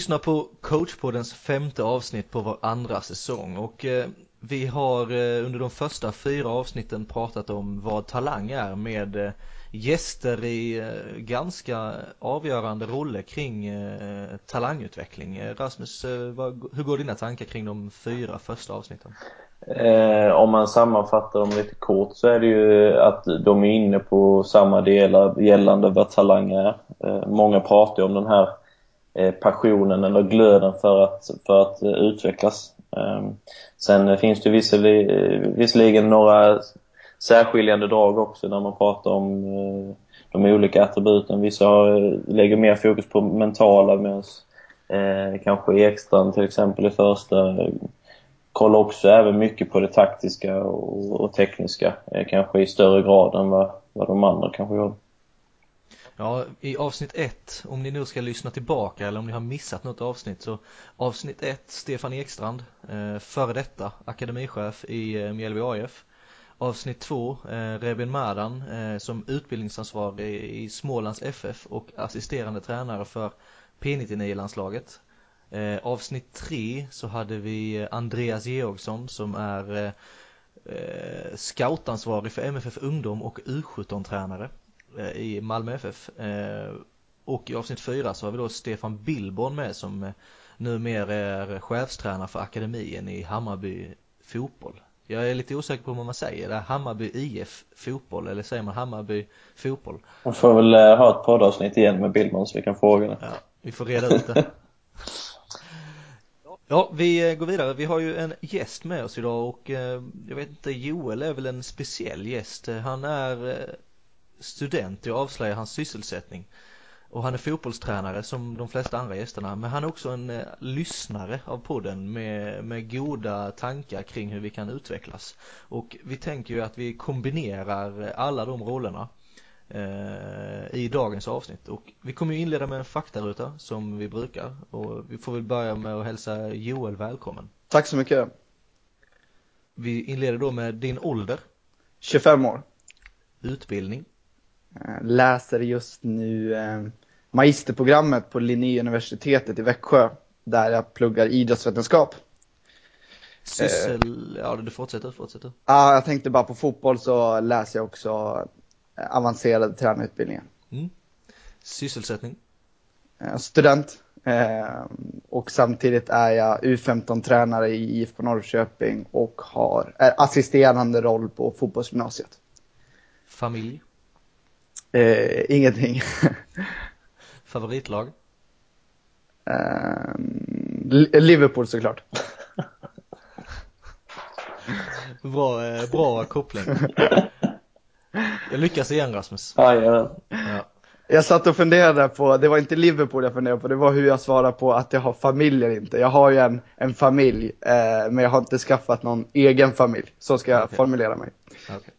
Lyssnar på coachpoddens femte avsnitt på vår andra säsong och eh, vi har eh, under de första fyra avsnitten pratat om vad talang är med eh, gäster i eh, ganska avgörande roller kring eh, talangutveckling. Eh, Rasmus, hur går dina tankar kring de fyra första avsnitten? Om man sammanfattar dem lite kort så är det ju att de är inne på samma delar gällande vad talang är. Många pratar ju om den här Eh, passionen eller glöden för att, för att eh, utvecklas. Ehm, sen finns det eh, visserligen några särskiljande drag också när man pratar om de olika attributen. Vissa lägger mer fokus på mentala medan eh, kanske Ekstrand till exempel i första kollar också även mycket på det taktiska och, och tekniska, eh, kanske i större grad än vad, vad de andra kanske gör. Ja, i avsnitt ett, om ni nu ska lyssna tillbaka eller om ni har missat något avsnitt så avsnitt ett, Stefan Ekstrand, eh, före detta akademichef i eh, Mjällby AIF. Avsnitt två, eh, Rebin Madan eh, som utbildningsansvarig i Smålands FF och assisterande tränare för P99-landslaget. Eh, avsnitt tre så hade vi eh, Andreas Georgsson som är eh, eh scoutansvarig för MFF Ungdom och U17-tränare. Eh, i Malmö FF. Eh, och i avsnitt fyra så har vi då Stefan Billborn med som eh, numera är chefstränare för akademin i Hammarby fotboll. Jag är lite osäker på vad man säger, det är Hammarby IF fotboll eller säger man Hammarby fotboll? Man får väl ha ett poddavsnitt igen med Billborn så vi kan fråga det. Ja, vi får reda ut det. Ja, vi går vidare. Vi har ju en gäst med oss idag och jag vet inte, Joel är väl en speciell gäst. Han är student, jag avslöjar hans sysselsättning. Och han är fotbollstränare som de flesta andra gästerna, men han är också en eh, lyssnare av podden med, med goda tankar kring hur vi kan utvecklas. Och vi tänker ju att vi kombinerar alla de rollerna eh, i dagens avsnitt. Och vi kommer ju inleda med en faktaruta som vi brukar och vi får väl börja med att hälsa Joel välkommen. Tack så mycket. Vi inleder då med din ålder. 25 år. Utbildning. Eh, läser just nu eh, magisterprogrammet på Linnéuniversitetet i Växjö där jag pluggar idrottsvetenskap. Syssel, ja du fortsätter, fortsätter. Ja, jag tänkte bara på fotboll så läser jag också eh, avancerade tränarutbildningar. Mm. Sysselsättning? Student. Och samtidigt är jag U15-tränare i IFK Norrköping och har är assisterande roll på fotbollsgymnasiet. Familj? Eh, ingenting. Favoritlag? Eh, Liverpool såklart. bra, eh, bra koppling. Jag lyckas igen Rasmus. Ja, ja. ja. Jag satt och funderade på, det var inte Liverpool jag funderade på, det var hur jag svarar på att jag har familj eller inte. Jag har ju en, en familj, eh, men jag har inte skaffat någon egen familj. Så ska jag okay. formulera mig. Okay.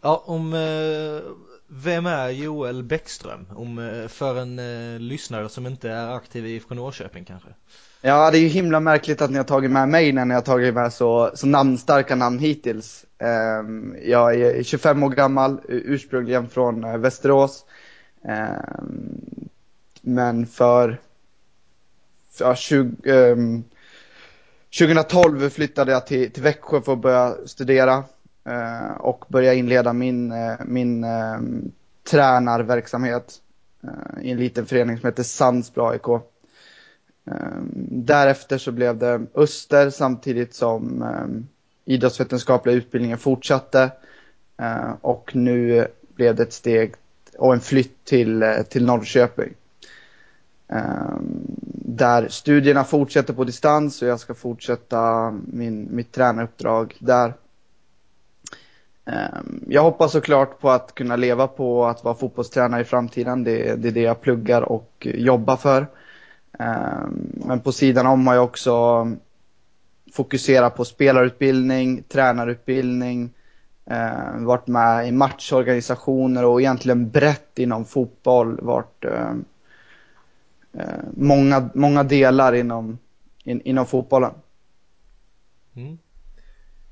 Ja, om eh, vem är Joel Bäckström? Om, eh, för en eh, lyssnare som inte är aktiv i IFK Norrköping kanske? Ja, det är ju himla märkligt att ni har tagit med mig när ni har tagit med så, så namnstarka namn hittills. Um, jag är 25 år gammal, ursprungligen från uh, Västerås. Um, men för, för 20, um, 2012 flyttade jag till, till Växjö för att börja studera. Eh, och börja inleda min, eh, min eh, tränarverksamhet eh, i en liten förening som heter Sandsbro AIK. Eh, därefter så blev det Öster samtidigt som eh, idrottsvetenskapliga utbildningen fortsatte och nu blev det ett steg och en flytt till, till Norrköping. Där studierna fortsätter på distans och jag ska fortsätta min, mitt tränaruppdrag där. Ehm, jag hoppas såklart på att kunna leva på att vara fotbollstränare i framtiden. Det, är det jag pluggar och jobbar för. Ehm, men på sidan om har jag också fokuserat på spelarutbildning, tränarutbildning, ehm, varit med i matchorganisationer och egentligen brett inom fotboll varit många, många delar inom, inom fotbollen. Mm.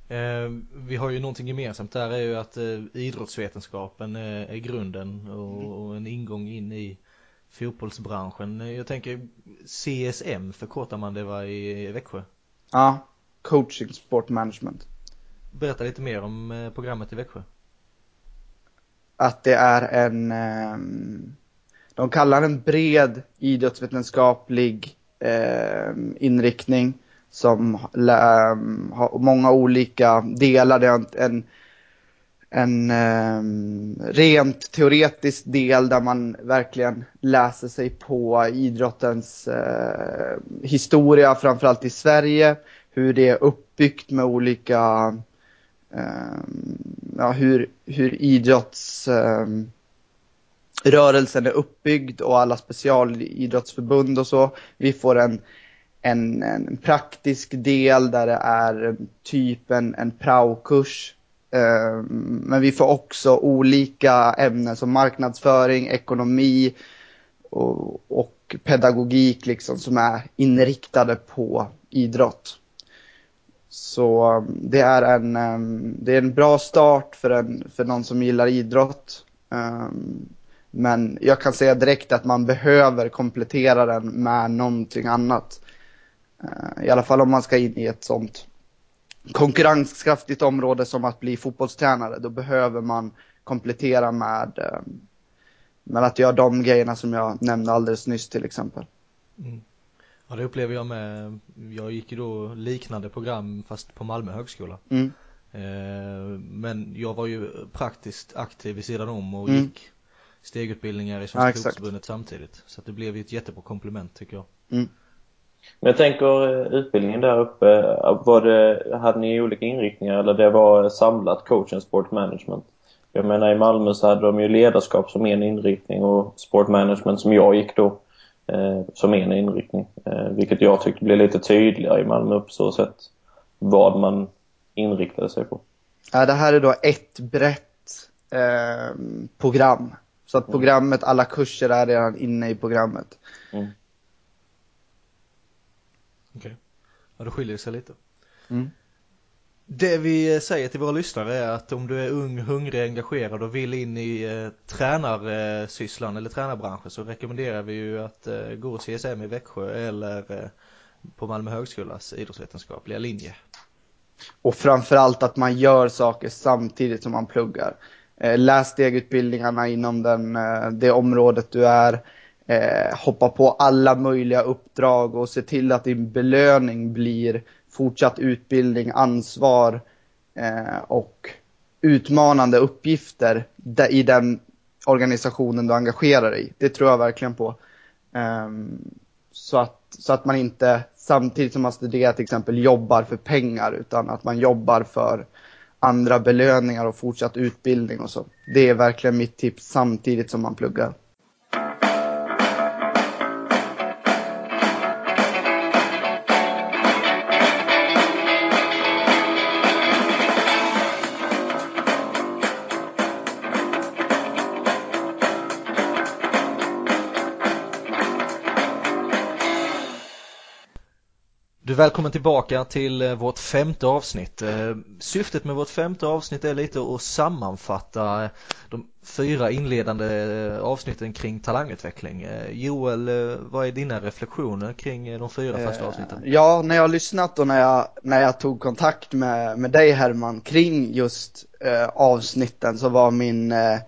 Eh, vi har ju någonting gemensamt där är ju att eh, idrottsvetenskapen är grunden och en ingång in i fotbollsbranschen. Jag tänker CSM förkortar man det va i Växjö? Ja, coaching sport management. Berätta lite mer om eh, programmet i Växjö. Att det är en, ehm, de kallar en bred idrottsvetenskaplig ehm, inriktning som ehm, har många olika delar. Det är en, en um, rent teoretisk del där man verkligen läser sig på idrottens eh, historia, framförallt i Sverige, hur det är uppbyggt med olika, eh, ja, hur, hur idrottsrörelsen ehm, är uppbyggd och alla specialidrottsförbund och så. Vi får en, en, en praktisk del där det är typ en, en praokurs Eh, men vi får också olika ämnen som marknadsföring, ekonomi och, och pedagogik liksom som är inriktade på idrott. Så ehm, det är en, ehm, det är en bra start för, en, för någon som gillar idrott. Ehm, men jag kan säga direkt att man behöver komplettera den med någonting annat. Uh, I alla fall om man ska in i ett sånt konkurrenskraftigt område som att bli fotbollstränare, då behöver man komplettera med, eh, med att göra de grejerna som jag nämnde alldeles nyss till exempel. Mm. Ja det upplever jag med, jag gick ju då liknande program fast på Malmö högskola. Mm. Eh, men jag var ju praktiskt aktiv vid sidan om och mm. gick stegutbildningar i Svenska ja, samtidigt. Så det blev ju ett jättebra komplement tycker jag. Mm. Men jag tänker eh, utbildningen där uppe, var det, hade ni olika inriktningar eller det var samlat coach and sport management? Jag menar i Malmö så hade de ju ledarskap som en inriktning och sport management som jag gick då eh, som en inriktning. Eh, vilket jag tyckte blev lite tydligare i Malmö på så sätt vad man inriktade sig på. Ja, det här är då ett brett eh, program. Så att mm. programmet, alla kurser är redan inne i programmet. Mm. Okej. Okay. Ja, då skiljer det sig lite. Mm. Det vi säger till våra lyssnare är att om du är ung, hungrig, engagerad och vill in i eh, tränarsysslan eller tränarbranschen så rekommenderar vi ju att eh, gå CSM i Växjö eller eh, på Malmö högskolas idrottsvetenskapliga linje. Och framförallt att man gör saker samtidigt som man pluggar. Eh, läs stegutbildningarna inom den, eh, det området du är eh, hoppa på alla möjliga uppdrag och se till att din belöning blir fortsatt utbildning, ansvar eh, och utmanande uppgifter i den organisationen du engagerar dig i. Det tror jag verkligen på. Um, så, att, så att man inte samtidigt som man studerar till exempel jobbar för pengar utan att man jobbar för andra belöningar och fortsatt utbildning och så. Det är verkligen mitt tips samtidigt som man pluggar. Du välkommen tillbaka till eh, vårt femte avsnitt. Eh, syftet med vårt femte avsnitt är lite att sammanfatta de fyra inledande avsnitten kring talangutveckling. Eh, Joel, vad är dina reflektioner kring de fyra första avsnitten? Ja, när jag har lyssnat och när jag, när jag tog kontakt med, med dig Herman kring just eh, avsnitten så var min eh,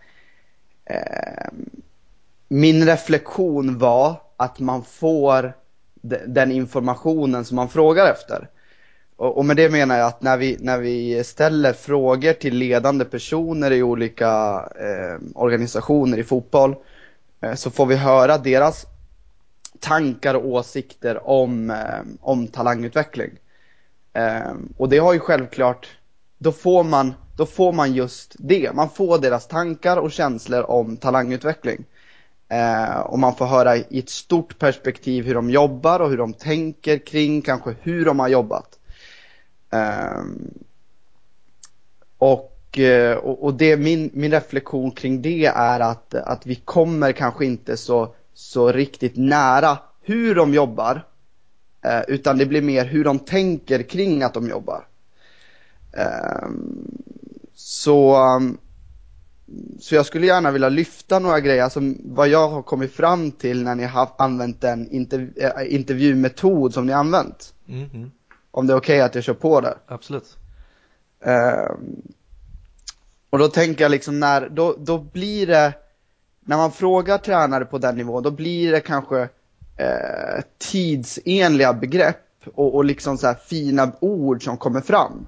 min reflektion var att man får den informationen som man frågar efter. Och, med det menar jag att när vi, när vi ställer frågor till ledande personer i olika eh, organisationer i fotboll eh, så får vi höra deras tankar och åsikter om, eh, om talangutveckling. Eh, och det har ju självklart, då får, man, då får man just det, man får deras tankar och känslor om talangutveckling. Eh, och man får höra i ett stort perspektiv hur de jobbar och hur de tänker kring kanske hur de har jobbat. Ehm, eh, och, och, och, det, min, min reflektion kring det är att, att vi kommer kanske inte så, så riktigt nära hur de jobbar. Eh, utan det blir mer hur de tänker kring att de jobbar. Ehm, så ehm, så jag skulle gärna vilja lyfta några grejer, som vad jag har kommit fram till när ni har använt den interv äh, intervjumetod som ni har använt. Mm, mm. Om det är okej okay att jag kör på det. Absolut. Uh, och då tänker jag liksom när, då, då blir det, när man frågar tränare på den nivån, då blir det kanske uh, tidsenliga begrepp och, och liksom så fina ord som kommer fram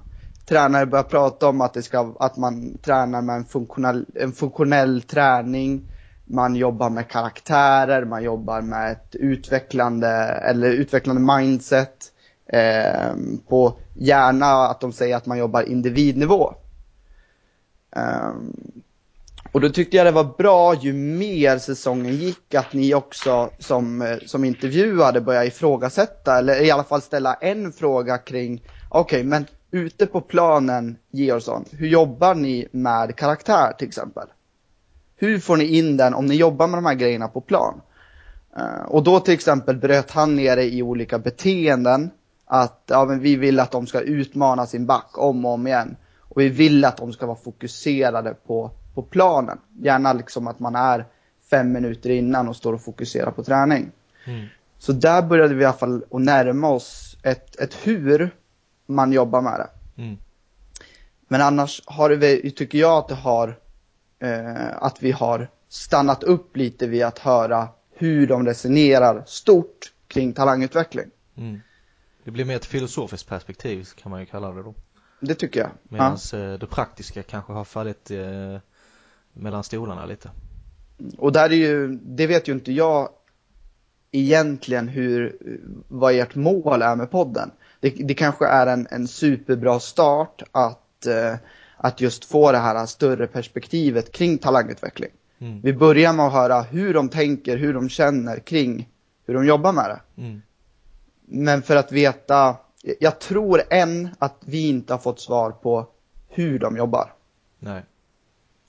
tränare börjar prata om att, det ska, att man tränar med en funktionell, en funktionell träning, man jobbar med karaktärer, man jobbar med ett utvecklande, eller utvecklande mindset. Eh, på gärna att de säger att man jobbar individnivå. Eh, och då tyckte jag det var bra ju mer säsongen gick att ni också som, som intervjuade började ifrågasätta, eller i alla fall ställa en fråga kring, okej okay, men ute på planen, Georgsson, hur jobbar ni med karaktär till exempel? Hur får ni in den om ni jobbar med de här grejerna på plan? Uh, och då till exempel bröt han ner det i olika beteenden. Att ja, men vi vill att de ska utmana sin back om och om igen. Och vi vill att de ska vara fokuserade på, på planen. Gärna liksom att man är fem minuter innan och står och fokuserar på träning. Mm. Så där började vi i alla fall att närma oss ett, ett hur man jobbar med det. Mm. Men annars har det, tycker jag att det har, eh, att vi har stannat upp lite vid att höra hur de resonerar stort kring talangutveckling. Mm. Det blir mer ett filosofiskt perspektiv kan man ju kalla det då. Det tycker jag. Medan ja. Eh, det praktiska kanske har fallit eh, mellan stolarna lite. Och där är ju, det vet ju inte jag egentligen hur, vad ert mål är med podden det, det kanske är en, en superbra start att, eh, att just få det här större perspektivet kring talangutveckling. Mm. Vi börjar med att höra hur de tänker, hur de känner kring hur de jobbar med det. Mm. Men för att veta, jag tror än att vi inte har fått svar på hur de jobbar. Nej.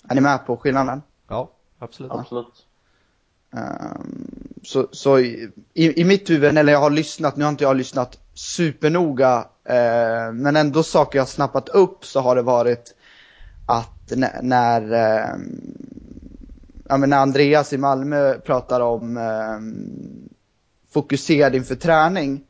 Är ni med på skillnaden? Ja, absolut. Absolut. Um, så, så i, i, mitt huvud, eller jag har lyssnat, nu har inte jag lyssnat supernoga, eh, men ändå saker jag snappat upp så har det varit att när, när, eh, ja, när Andreas i Malmö pratar om eh, fokuserad inför träning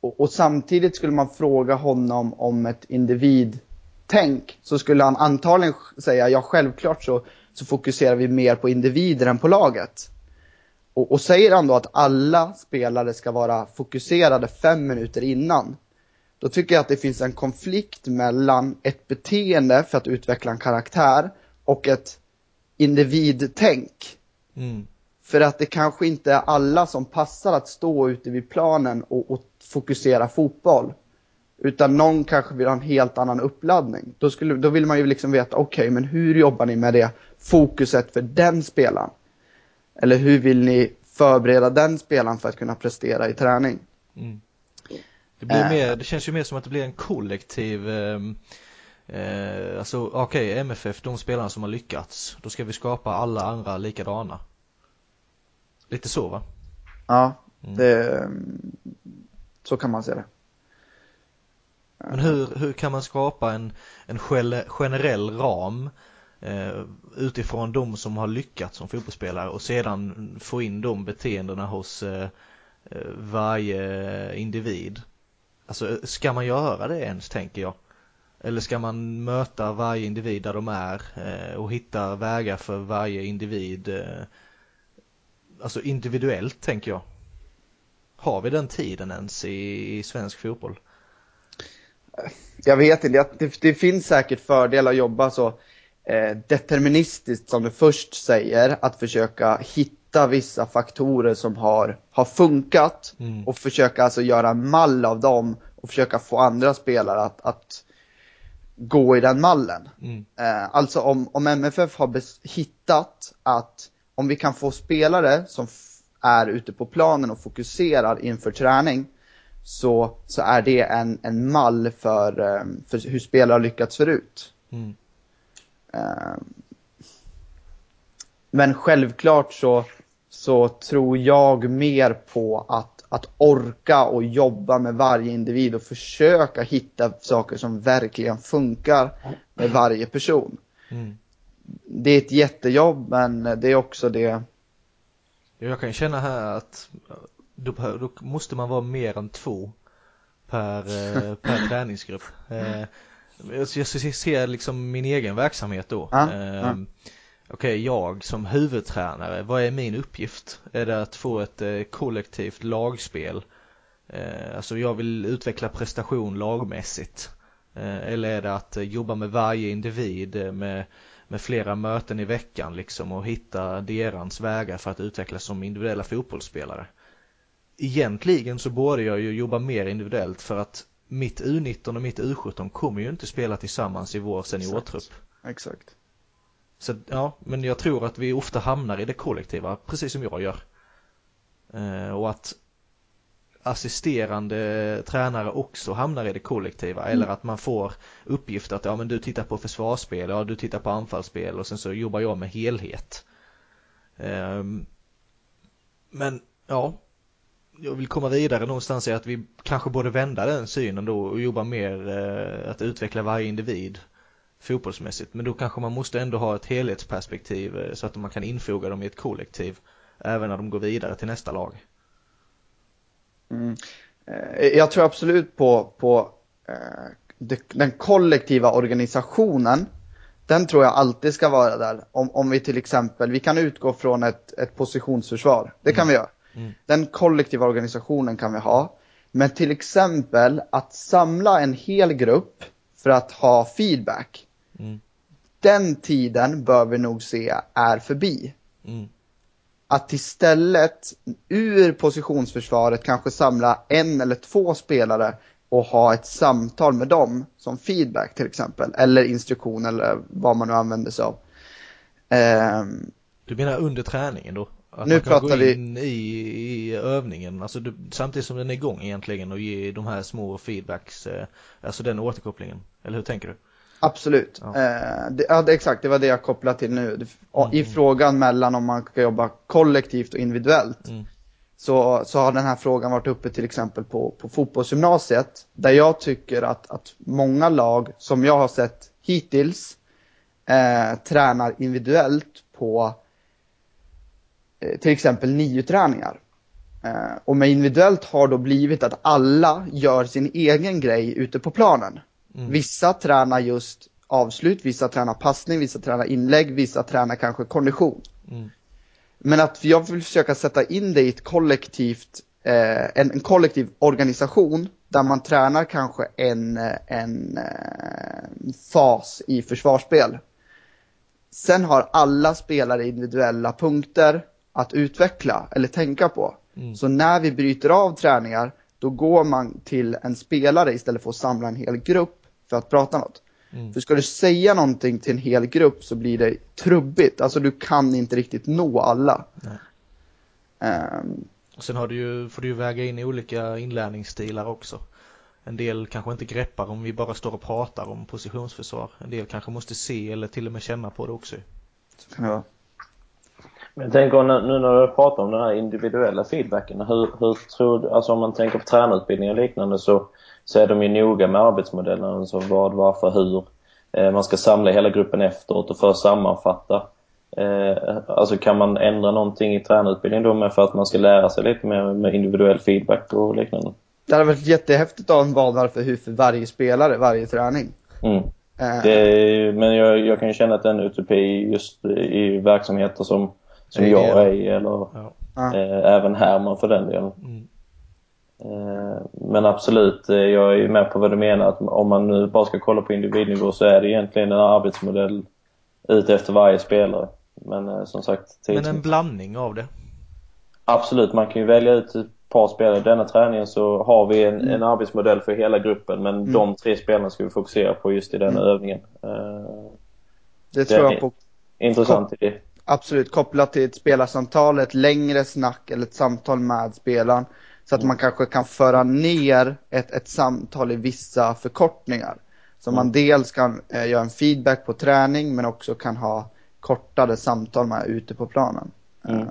och, och, samtidigt skulle man fråga honom om ett individtänk så skulle han antagligen säga ja självklart så, så fokuserar vi mer på individer än på laget. Och, och säger han då att alla spelare ska vara fokuserade fem minuter innan, då tycker jag att det finns en konflikt mellan ett beteende för att utveckla en karaktär och ett individtänk. Mm. För att det kanske inte är alla som passar att stå ute vid planen och, och fokusera fotboll. Utan någon kanske vill ha en helt annan uppladdning. Då, skulle, då vill man ju liksom veta, okej, okay, men hur jobbar ni med det fokuset för den spelaren? Eller hur vill ni förbereda den spelaren för att kunna prestera i träning? Mm. Det, blir äh. mer, det känns ju mer som att det blir en kollektiv eh, eh, Alltså okej, okay, MFF, de spelarna som har lyckats Då ska vi skapa alla andra likadana Lite så va? Ja, mm. det, så kan man se det Men hur, hur kan man skapa en, en generell ram eh, Eh, utifrån de som har lyckats som fotbollsspelare och sedan få in de beteendena hos eh, eh, varje individ. Alltså ska man göra det ens tänker jag? Eller ska man möta varje individ där de är och hitta vägar för varje individ Alltså individuellt tänker jag. Har vi den tiden ens i, i svensk fotboll? Jag vet inte, det, det finns säkert fördelar att jobba så deterministiskt som du först säger, att försöka hitta vissa faktorer som har, har funkat mm. och försöka alltså göra en mall av dem och försöka få andra spelare att, att gå i den mallen. Mm. Eh, alltså om, om MFF har hittat att om vi kan få spelare som är ute på planen och fokuserar inför träning så, så är det en, en mall för, eh, för hur spelare har lyckats förut. Mm. Ehm, men självklart så, så tror jag mer på att, att orka och jobba med varje individ och försöka hitta saker som verkligen funkar med varje person. Mm. det är ett jättejobb men det är också det. Jag kan känna här att då, då måste man vara mer än två per, eh, per träningsgrupp. Eh, jag ser liksom min egen verksamhet då. Ja, ja. Okej, okay, jag som huvudtränare, vad är min uppgift? Är det att få ett eh, kollektivt lagspel? Alltså jag vill utveckla prestation lagmässigt. Eller är det att jobba med varje individ med, med flera möten i veckan liksom och hitta deras vägar för att utvecklas som individuella fotbollsspelare? Egentligen så borde jag ju jobba mer individuellt för att mitt U19 och mitt U17 kommer ju inte spela tillsammans i vår seniortrupp. Exakt. Exakt. Så ja, men jag tror att vi ofta hamnar i det kollektiva, precis som jag gör. Eh, och att assisterande tränare också hamnar i det kollektiva mm. eller att man får uppgift att ja men du tittar på försvarsspel, ja du tittar på anfallsspel och sen så jobbar jag med helhet. Eh, men ja, jag vill komma vidare någonstans i att vi kanske borde vända den synen då och jobba mer eh, att utveckla varje individ fotbollsmässigt. Men då kanske man måste ändå ha ett helhetsperspektiv eh, så att man kan infoga dem i ett kollektiv även när de går vidare till nästa lag. Mm. Eh, jag tror absolut på, på eh, den kollektiva organisationen. Den tror jag alltid ska vara där. Om, om vi till exempel, vi kan utgå från ett, ett positionsförsvar. Det kan mm. vi göra. Mm. Den kollektiva organisationen kan vi ha. Men till exempel att samla en hel grupp för att ha feedback. Mm. Den tiden bör vi nog se är förbi. Mm. Att istället ur positionsförsvaret kanske samla en eller två spelare och ha ett samtal med dem som feedback till exempel. Eller instruktion eller vad man nu använder sig av. Um, du menar under träningen då? Att nu man kan pratar gå vi... in i, i övningen, alltså du, samtidigt som den är igång egentligen och ge de här små feedbacks, eh, alltså den återkopplingen. Eller hur tänker du? Absolut. Ja. Eh, det, ja, det, exakt, det var det jag kopplade till nu. Mm. I frågan mellan om man ska jobba kollektivt och individuellt. Mm. Så, så har den här frågan varit uppe till exempel på, på fotbollsgymnasiet. Där jag tycker att, att många lag som jag har sett hittills eh, tränar individuellt på till exempel nio träningar. Eh, och med individuellt har då blivit att alla gör sin egen grej ute på planen. Mm. Vissa tränar just avslut, vissa tränar passning, vissa tränar inlägg, vissa tränar kanske kondition. Mm. Men att jag vill försöka sätta in det i ett kollektivt, eh, en, en, kollektiv organisation där man tränar kanske en, en eh, fas i försvarsspel. Sen har alla spelare individuella punkter att utveckla eller tänka på. Mm. Så när vi bryter av träningar, då går man till en spelare istället för att samla en hel grupp för att prata något. Mm. För ska du säga någonting till en hel grupp så blir det trubbigt, alltså du kan inte riktigt nå alla. Um, Sen har du ju, får du ju väga in i olika inlärningsstilar också. En del kanske inte greppar om vi bara står och pratar om positionsförsvar. En del kanske måste se eller till och med känna på det också. Så kan det vara. Men jag tänker nu när du pratar om den här individuella feedbacken, hur, hur tror du, alltså om man tänker på tränarutbildning och liknande så, så är de ju noga med arbetsmodellen, alltså vad, varför, hur. Eh, man ska samla hela gruppen efteråt och för sammanfatta. Eh, alltså kan man ändra någonting i tränarutbildningen då med för att man ska lära sig lite mer med individuell feedback och liknande? Det hade varit jättehäftigt att ha en banvall för hur för varje spelare, varje träning. Mm. Eh. Det, men jag, jag kan ju känna att det är en utopi just i verksamheter som som jag är i eller ja. eh, även Herman för den delen. Mm. Eh, men absolut, eh, jag är ju med på vad du menar att om man nu bara ska kolla på individnivå så är det egentligen en arbetsmodell ut efter varje spelare. Men eh, som sagt... Men en blandning av det? Absolut, man kan ju välja ut ett par spelare. Denna träningen så har vi en, mm. en arbetsmodell för hela gruppen men mm. de tre spelarna ska vi fokusera på just i den mm. övningen. Eh, det tror jag på. Intressant idé. Absolut, kopplat till ett spelarsamtal, ett längre snack eller ett samtal med spelaren. Så att man kanske kan föra ner ett, ett samtal i vissa förkortningar. Så mm. man dels kan eh, göra en feedback på träning men också kan ha kortare samtal med ute på planen. Mm. Uh,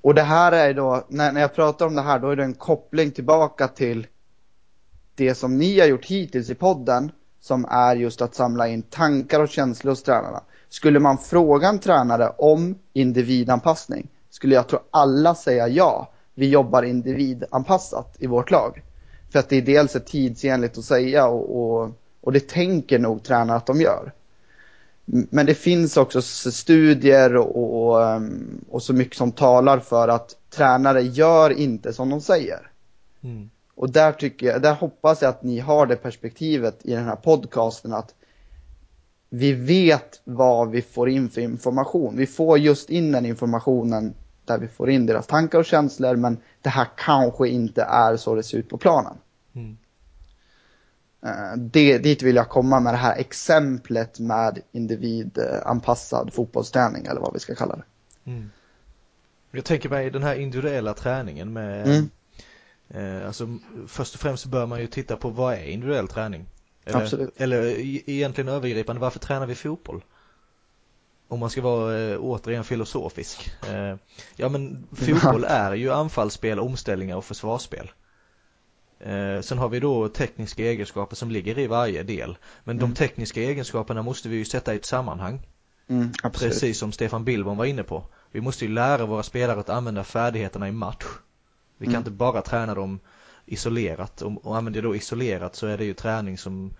och det här är då, när, när jag pratar om det här, då är det en koppling tillbaka till det som ni har gjort hittills i podden, som är just att samla in tankar och känslor hos tränarna. Skulle man fråga en tränare om individanpassning skulle jag tro alla säga ja. Vi jobbar individanpassat i vårt lag. För att det är dels är tidsenligt att säga och, och, och det tänker nog tränare att de gör. Men det finns också studier och, och, ehm, och, så mycket som talar för att tränare gör inte som de säger. Mm. Och där, tycker jag, där hoppas jag att ni har det perspektivet i den här podcasten att vi vet vad vi får in för information. Vi får just in den informationen där vi får in deras tankar och känslor men det här kanske inte är så det ser ut på planen. Mm. Eh, det, dit vill jag komma med det här exemplet med individanpassad fotbollsträning eller vad vi ska kalla det. Mm. Jag tänker mig den här individuella träningen med mm. eh, Alltså först och främst bör man ju titta på vad är individuell träning? Eller, Absolut. Eller egentligen övergripande, varför tränar vi fotboll? Om man ska vara eh, återigen filosofisk. Eh, ja men fotboll är ju anfallsspel, omställningar och försvarsspel. Eh, sen har vi då tekniska egenskaper som ligger i varje del. Men mm. de tekniska egenskaperna måste vi ju sätta i ett sammanhang. Mm, Precis som Stefan Billborn var inne på. Vi måste ju lära våra spelare att använda färdigheterna i match. Vi kan mm. inte bara träna dem isolerat. Och, och använder då isolerat så är det ju träning som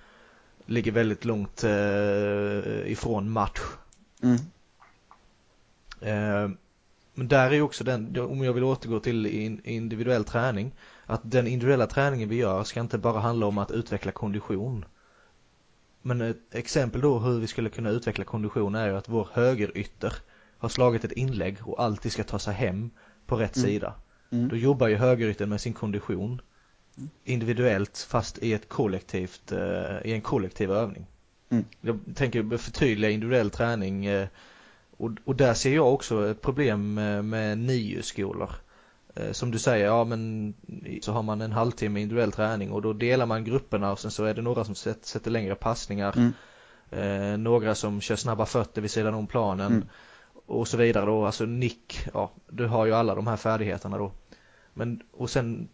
ligger väldigt långt eh, ifrån match. Mm. Eh, men där är ju också den, om jag vill återgå till individuell träning, att den individuella träningen vi gör ska inte bara handla om att utveckla kondition. Men ett exempel då hur vi skulle kunna utveckla kondition är ju att vår högerytter har slagit ett inlägg och alltid ska ta sig hem på rätt mm. sida. Mm. Då jobbar ju högerytten med sin kondition individuellt fast i ett kollektivt, eh, i en kollektiv övning. Mm. Jag tänker förtydliga individuell träning eh, och, och där ser jag också ett problem med, med NIU-skolor. Eh, som du säger, ja men så har man en halvtimme individuell träning och då delar man grupperna och sen så är det några som sätter, sätter längre passningar. Mm. Eh, några som kör snabba fötter vid sidan om planen. Mm. Och så vidare då, alltså nick, ja du har ju alla de här färdigheterna då. Men och sen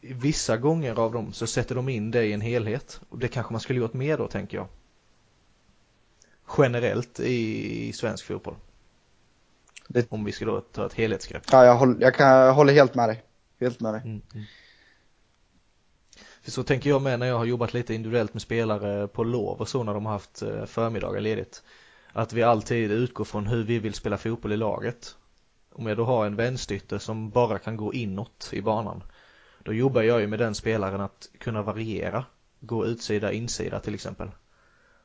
vissa gånger av dem så sätter de in det i en helhet och det kanske man skulle gjort mer då tänker jag. Generellt i, svensk fotboll. Det... Om vi ska då ta ett helhetsgrepp. Ja, jag, håller, jag, kan, jag håller helt med dig. Helt med dig. Mm, mm. För så tänker jag med när jag har jobbat lite individuellt med spelare på lov och så när de har haft eh, förmiddagar ledigt. Att vi alltid utgår från hur vi vill spela fotboll i laget. Om jag då har en vänstytter som bara kan gå inåt i banan. Då jobbar jag ju med den spelaren att kunna variera. Gå utsida, insida till exempel.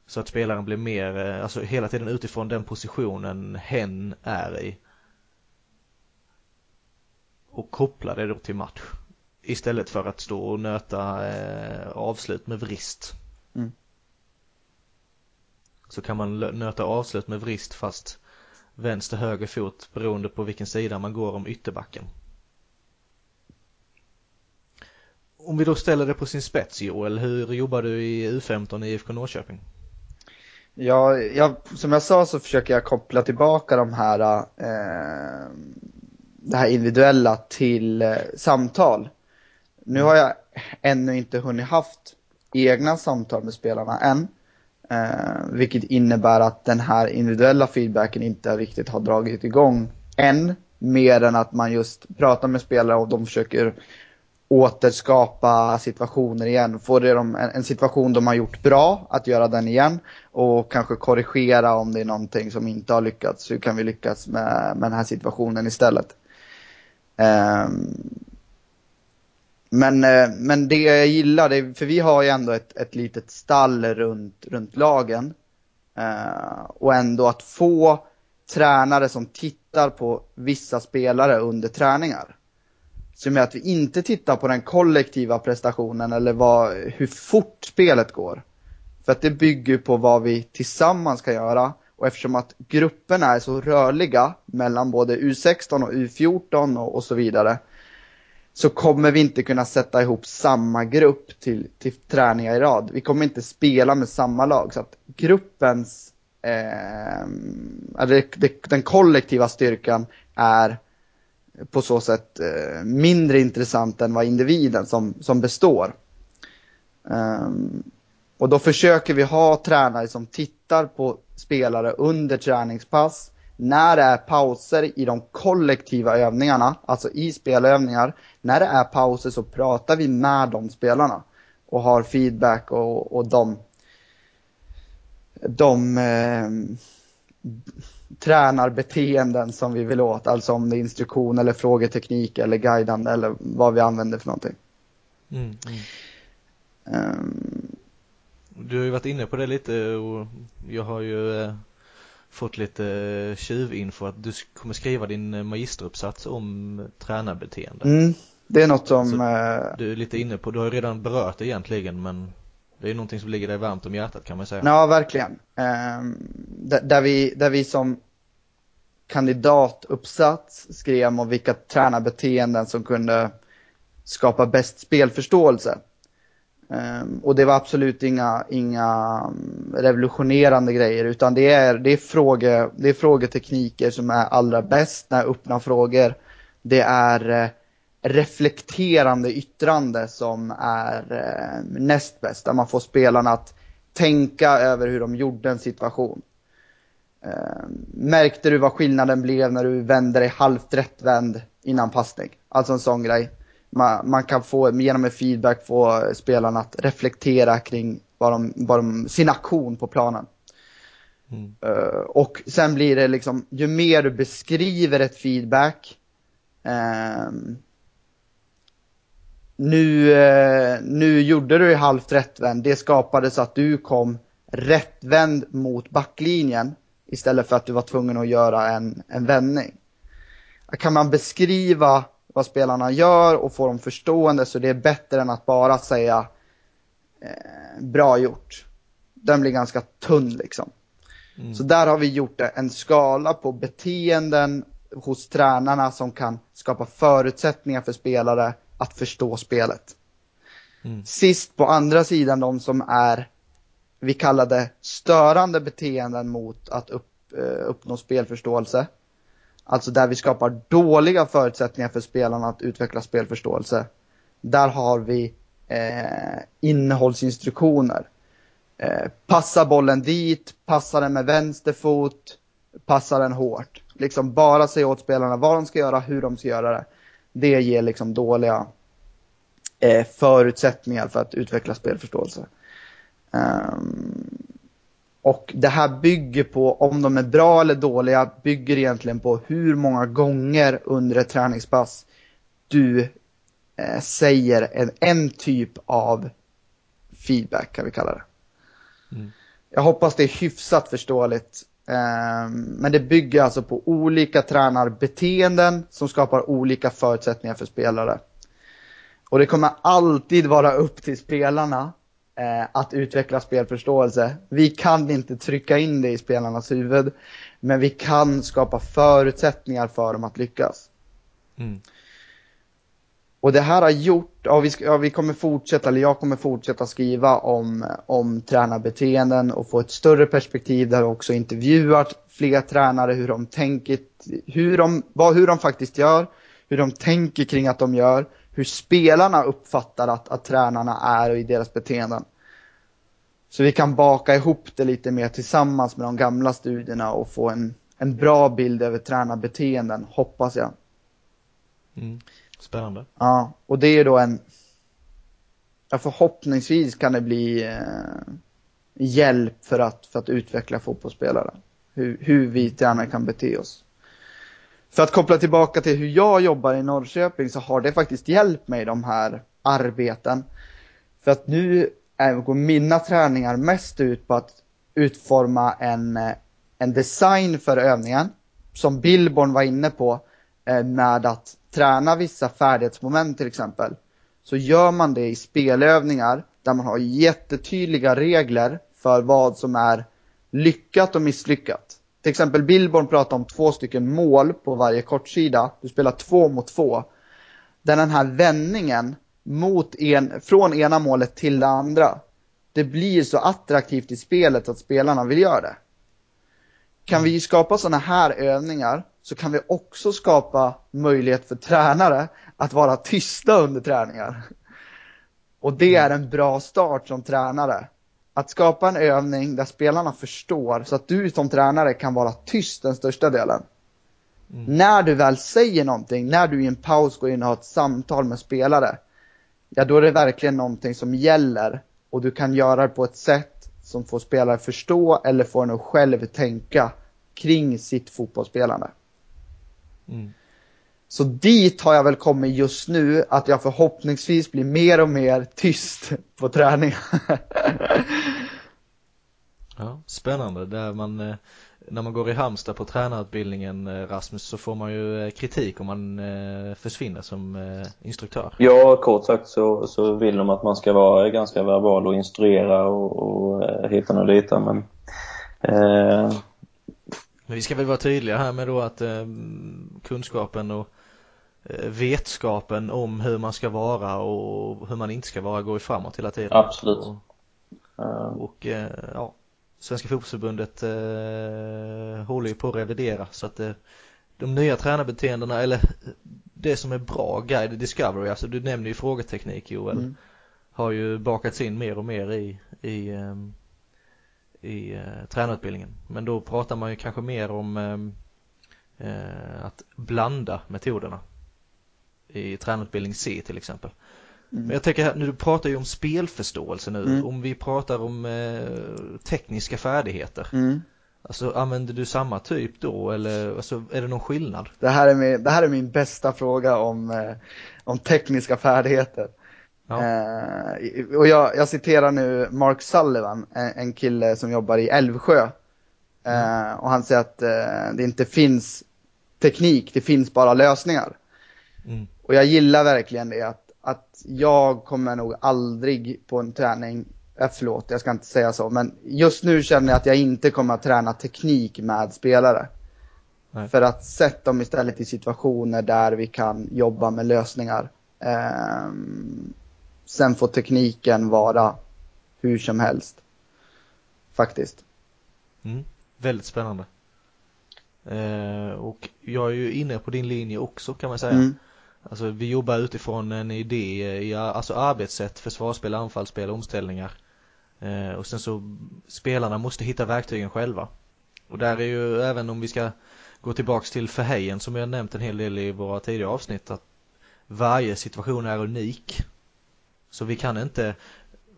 Så att spelaren blir mer, eh, alltså hela tiden utifrån den positionen hen är i. Och koppla det då till match. Istället för att stå och nöta eh, avslut med vrist. Mm. Så kan man nöta avslut med vrist fast vänster höger fot beroende på vilken sida man går om ytterbacken. Om vi då ställer det på sin spets Joel, hur jobbar du i U15 i IFK Norrköping? Ja, jag, som jag sa så försöker jag koppla tillbaka de här, eh, det här individuella till eh, samtal. Nu har jag ännu inte hunnit haft egna samtal med spelarna än. Eh, vilket innebär att den här individuella feedbacken inte riktigt har dragit igång än. Mer än att man just pratar med spelare och de försöker återskapa situationer igen. få de en, situation de har gjort bra, att göra den igen och kanske korrigera om det är någonting som inte har lyckats. Hur kan vi lyckas med, med den här situationen istället? Um, men, eh, men det jag gillar, det, för vi har ju ändå ett, ett litet stall runt, runt lagen. Uh, och ändå att få tränare som tittar på vissa spelare under träningar som är att vi inte tittar på den kollektiva prestationen eller vad, hur fort spelet går. För att det bygger på vad vi tillsammans kan göra och eftersom att grupperna är så rörliga mellan både U16 och U14 och, och så vidare så kommer vi inte kunna sätta ihop samma grupp till, till träningar i rad. Vi kommer inte spela med samma lag så att gruppens, eh, den kollektiva styrkan är på så sätt eh, mindre intressant än vad individen som, som består. Um, och då försöker vi ha tränare som tittar på spelare under träningspass, när det är pauser i de kollektiva övningarna, alltså i spelövningar, när det är pauser så pratar vi med de spelarna och har feedback och, och de, de eh, tränarbeteenden som vi vill åt, alltså om det är instruktion eller frågeteknik eller guidande eller vad vi använder för någonting. Mm, mm. Um, du har ju varit inne på det lite och jag har ju eh, fått lite eh, tjuvinfo att du kommer skriva din eh, magisteruppsats om tränarbeteende. Mm, det är något som... Eh... Du är lite inne på, du har ju redan berört det egentligen men det är någonting som ligger dig varmt om hjärtat kan man säga. Ja, verkligen. Ehm, där, vi, där vi som kandidatuppsats skrev om vilka tränarbeteenden som kunde skapa bäst spelförståelse. Ehm, och det var absolut inga, inga mm, revolutionerande grejer utan det är, det, är fråge, det är frågetekniker som är allra bäst när öppna frågor. Det är eh, reflekterande yttrande som är uh, näst bäst, där man får spelarna att tänka över hur de gjorde en situation. Uh, märkte du vad skillnaden blev när du vände dig halvt rättvänd innan passning? Alltså en sån grej man, man, kan få, genom en feedback få spelarna att reflektera kring vad de, vad de, sin aktion på planen. Mm. Uh, och sen blir det liksom, ju mer du beskriver ett feedback, uh, nu, uh, nu gjorde du halvt rättvänd, det skapade så att du kom rättvänd mot backlinjen istället för att du var tvungen att göra en, en vändning. Kan man beskriva vad spelarna gör och få dem förstående så det är bättre än att bara säga eh, bra gjort. Den blir ganska tunn liksom. Mm. Så där har vi gjort en skala på beteenden hos tränarna som kan skapa förutsättningar för spelare att förstå spelet. Mm. Sist på andra sidan de som är, vi kallar det störande beteenden mot att upp, eh, uppnå spelförståelse. Alltså där vi skapar dåliga förutsättningar för spelarna att utveckla spelförståelse. Där har vi eh, innehållsinstruktioner. Eh, passa bollen dit, passa den med vänster fot, passa den hårt. Liksom bara säga åt spelarna vad de ska göra, hur de ska göra det. Det ger liksom dåliga eh, förutsättningar för att utveckla spelförståelse. Um, och det här bygger på, om de är bra eller dåliga, bygger egentligen på hur många gånger under ett träningspass du eh, säger en, en typ av feedback kan vi kalla det. Mm. Jag hoppas det är hyfsat förståeligt. Ehm, men det bygger alltså på olika tränarbeteenden som skapar olika förutsättningar för spelare. Och det kommer alltid vara upp till spelarna eh, att utveckla spelförståelse. Vi kan inte trycka in det i spelarnas huvud, men vi kan skapa förutsättningar för dem att lyckas. Mm. Och det här har gjort, ja vi, ja vi, kommer fortsätta, eller jag kommer fortsätta skriva om, om tränarbeteenden och få ett större perspektiv där jag också intervjuat fler tränare hur de tänker, hur de, vad, hur de faktiskt gör, hur de tänker kring att de gör, hur spelarna uppfattar att, att tränarna är och i deras beteenden. Så vi kan baka ihop det lite mer tillsammans med de gamla studierna och få en, en bra bild över tränarbeteenden, hoppas jag. Mm. Spännande. Ja, och det är då en, ja, förhoppningsvis kan det bli eh, hjälp för att, för att utveckla fotbollsspelare. Hur, hur vi tränare kan bete oss. För att koppla tillbaka till hur jag jobbar i Norrköping så har det faktiskt hjälpt mig de här arbeten. För att nu går mina träningar mest ut på att utforma en, eh, en design för övningen. Som Billborn var inne på eh, med att träna vissa färdighetsmoment till exempel. Så gör man det i spelövningar där man har jättetydliga regler för vad som är lyckat och misslyckat. Till exempel Billborn pratar om två stycken mål på varje kortsida. Du spelar två mot två. Där den här vändningen mot en, från ena målet till det andra. Det blir så attraktivt i spelet att spelarna vill göra det. Kan vi skapa sådana här övningar så kan vi också skapa möjlighet för tränare att vara tysta under träningar. Och det är en bra start som tränare. att skapa en övning där spelarna förstår så att du som tränare kan vara tyst den största delen. Mm. När du väl säger någonting, när du i en paus går in och har ett samtal med spelare, ja då är det verkligen någonting som gäller och du kan göra det på ett sätt som får spelare förstå eller får en att själv tänka kring sitt fotbollsspelande. Mm. Så dit har jag väl kommit just nu, att jag förhoppningsvis blir mer och mer tyst på träning. ja, spännande. Där man, eh, när man går i Halmstad på tränarutbildningen eh, Rasmus så får man ju eh, kritik om man försvinner som instruktör. Ja, kort sagt så, så vill de att man ska vara ganska verbal och instruera och, och hitta och lita men eh... Men vi ska väl vara tydliga här med då att eh, kunskapen och Eh, vetskapen om hur man ska vara och hur man inte ska vara går ju framåt hela tiden. Absolut. Och, och eh, ja, Svenska fotbollsförbundet eh, håller ju på att revidera så att eh, de nya tränarbeteendena eller det som är bra guide discovery, alltså du nämner ju frågeteknik Joel, mm. har ju bakats in mer och mer i, i, um, i uh, tränarutbildningen. Men då pratar man ju kanske mer om um, uh, att blanda metoderna i tränarutbildning C till exempel. Mm. Men jag tänker nu, du pratar ju om spelförståelse nu, mm. om vi pratar om eh, tekniska färdigheter. Mm. Alltså använder du samma typ då eller alltså, är det någon skillnad? Det här är min, det här är min bästa fråga om, eh, om tekniska färdigheter. Ja. Eh, och jag, jag, citerar nu Mark Sullivan, en, en kille som jobbar i Älvsjö. Mm. Eh, och han säger att eh, det inte finns teknik, det finns bara lösningar. Mm. Och jag gillar verkligen det att, att jag kommer nog aldrig på en träning, äh, förlåt jag ska inte säga så, men just nu känner jag att jag inte kommer att träna teknik med spelare. Nej. För att sätta dem istället i situationer där vi kan jobba med lösningar. Ehm, sen får tekniken vara hur som helst. Faktiskt. Mm. Väldigt spännande. Ehm, och jag är ju inne på din linje också kan man säga. Mm. Alltså vi jobbar utifrån en idé i alltså arbetssätt, försvarsspel, anfallsspel, omställningar. Eh, och sen så spelarna måste hitta verktygen själva. Och där är ju även om vi ska gå tillbaks till Verheyen som jag nämnt en hel del i våra tidigare avsnitt att varje situation är unik. Så vi kan inte,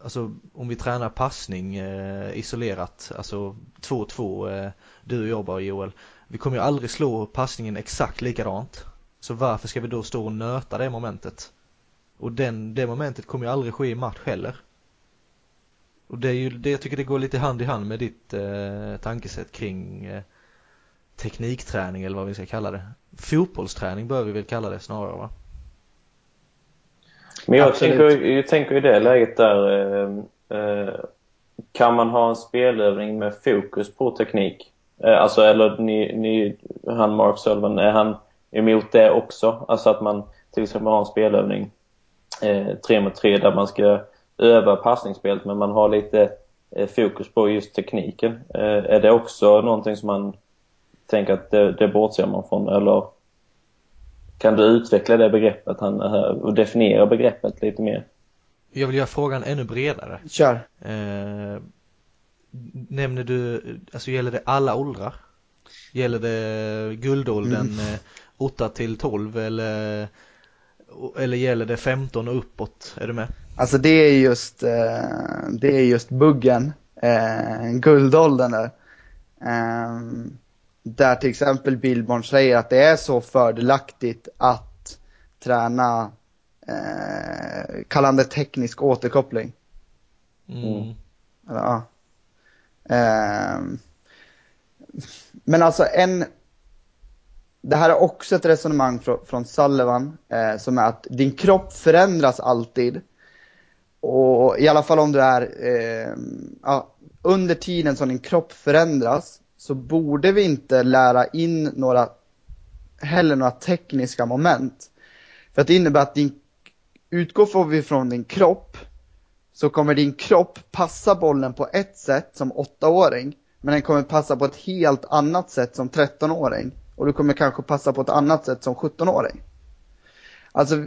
alltså om vi tränar passning eh, isolerat, alltså 2-2, eh, du och jag bara Joel, vi kommer ju aldrig slå passningen exakt likadant. Så varför ska vi då stå och nöta det momentet? Och den, det momentet kommer ju aldrig ske i match heller. Och det är ju det jag tycker det går lite hand i hand med ditt eh, tankesätt kring eh, teknikträning eller vad vi ska kalla det. Fotbollsträning bör vi väl kalla det snarare va? Men jag tänker, jag tänker i det läget där eh, eh, kan man ha en spelövning med fokus på teknik? Eh, alltså eller ni, ni, han Mark Sullivan, är han emot det också. Alltså att man till exempel har en spelövning eh, tre mot tre där man ska öva passningsspelet men man har lite eh, fokus på just tekniken. Är det också någonting som man tänker att det, det bortser man från eller kan du utveckla det begreppet han, eh, och definiera begreppet lite mer? Jag vill göra frågan ännu bredare. Kör. Eh, nämner du, alltså gäller det alla åldrar? Gäller det guldåldern mm. 8 till 12 eller, eller gäller det 15 och uppåt? Är du med? Alltså det är just, eh, det är just buggen, eh, guldåldern där. Eh, där till exempel Billborn säger att det är så fördelaktigt att träna eh, kallande teknisk återkoppling. Mm. Ja. Eh, men alltså en, det här är också ett resonemang från, från Sullivan eh, som är att din kropp förändras alltid. Och i alla fall om du är, eh, ja, under tiden som din kropp förändras så borde vi inte lära in några, heller några tekniska moment. För att det innebär att din, utgår vi från din kropp så kommer din kropp passa bollen på ett sätt som åttaåring men den kommer passa på ett helt annat sätt som 13-åring och du kommer kanske passa på ett annat sätt som 17-åring. Alltså,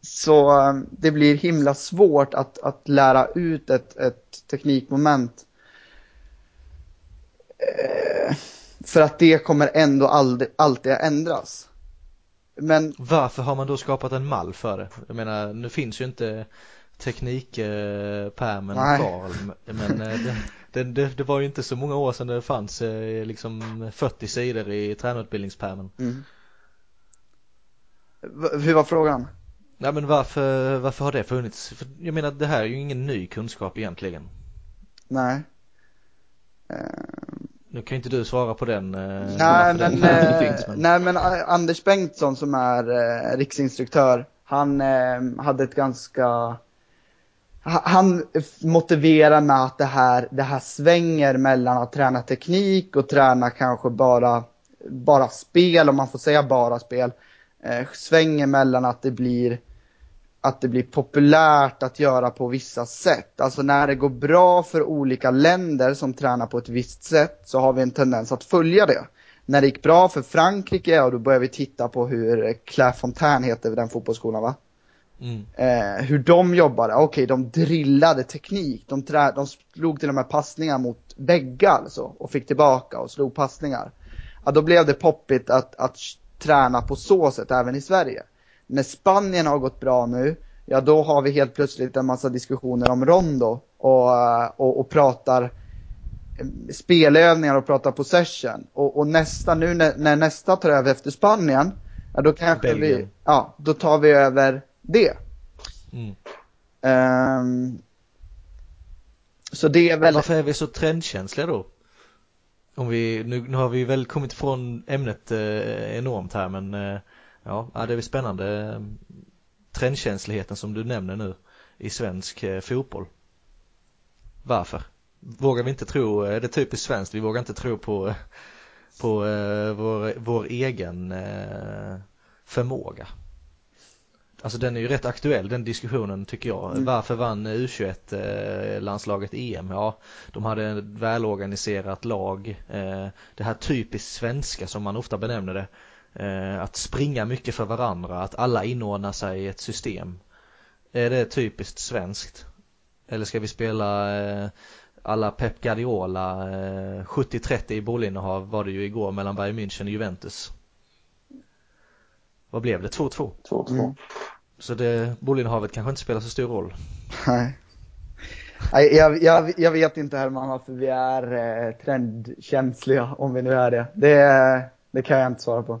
så eh, det blir himla svårt att, att lära ut ett, ett teknikmoment. Eh, för att det kommer ändå aldrig, alltid att ändras. Men varför har man då skapat en mall för det? Jag menar, nu finns ju inte teknikpärmen eh, kvar men eh, det, det, det, var ju inte så många år sedan det fanns eh, liksom 40 sidor i tränarutbildningspärmen. Mm. Hur var frågan? Nej men varför, varför har det funnits? För jag menar det här är ju ingen ny kunskap egentligen. Nej. Nu kan inte du svara på den. Nej men, den finns, men, nej men Anders Bengtsson som är eh, riksinstruktör, han eh, hade ett ganska han motiverar med att det här, det här svänger mellan att träna teknik och träna kanske bara, bara spel, om man får säga bara spel. Eh, svänger mellan att det blir att det blir populärt att göra på vissa sätt. Alltså när det går bra för olika länder som tränar på ett visst sätt så har vi en tendens att följa det. När det gick bra för Frankrike, ja då börjar vi titta på hur Clairefontaine heter den fotbollsskolan va? Mm. Eh, hur de jobbade, okej okay, de drillade teknik, de, trä, de slog till och med passningar mot väggar alltså, och fick tillbaka och slog passningar. Ja, då blev det poppigt att, att träna på så sätt även i Sverige. När Spanien har gått bra nu, ja då har vi helt plötsligt en massa diskussioner om rondo och, och, och pratar eh, spelövningar och pratar possession. Och, och nästa, nu när, när, nästa tar över efter Spanien, ja då kanske Belgien. vi, ja, då tar vi över det. Mm. Um, så det är väl... Varför är vi så trendkänsliga då? Om vi, nu, nu har vi väl kommit ifrån ämnet eh, enormt här men eh, ja, det är väl spännande trendkänsligheten som du nämner nu i svensk eh, fotboll. Varför? Vågar vi inte tro, är det typiskt svenskt, vi vågar inte tro på, på eh, vår, vår egen eh, förmåga. Alltså den är ju rätt aktuell den diskussionen tycker jag. Mm. Varför vann U21 eh, landslaget EM? Ja, de hade ett välorganiserat lag. Eh, det här typiskt svenska som man ofta benämner det. Eh, att springa mycket för varandra, att alla inordnar sig i ett system. Är det typiskt svenskt? Eller ska vi spela eh, alla Pep Guardiola 70-30 eh, i bollinnehav var det ju igår mellan Bayern München och Juventus. Vad blev det? 2-2? 2-2. Mm. Så det, bollinnehavet kanske inte spelar så stor roll. Nej. Nej, jag, jag, jag vet inte Herman varför vi är eh, trendkänsliga, om vi nu är det. det. Det kan jag inte svara på.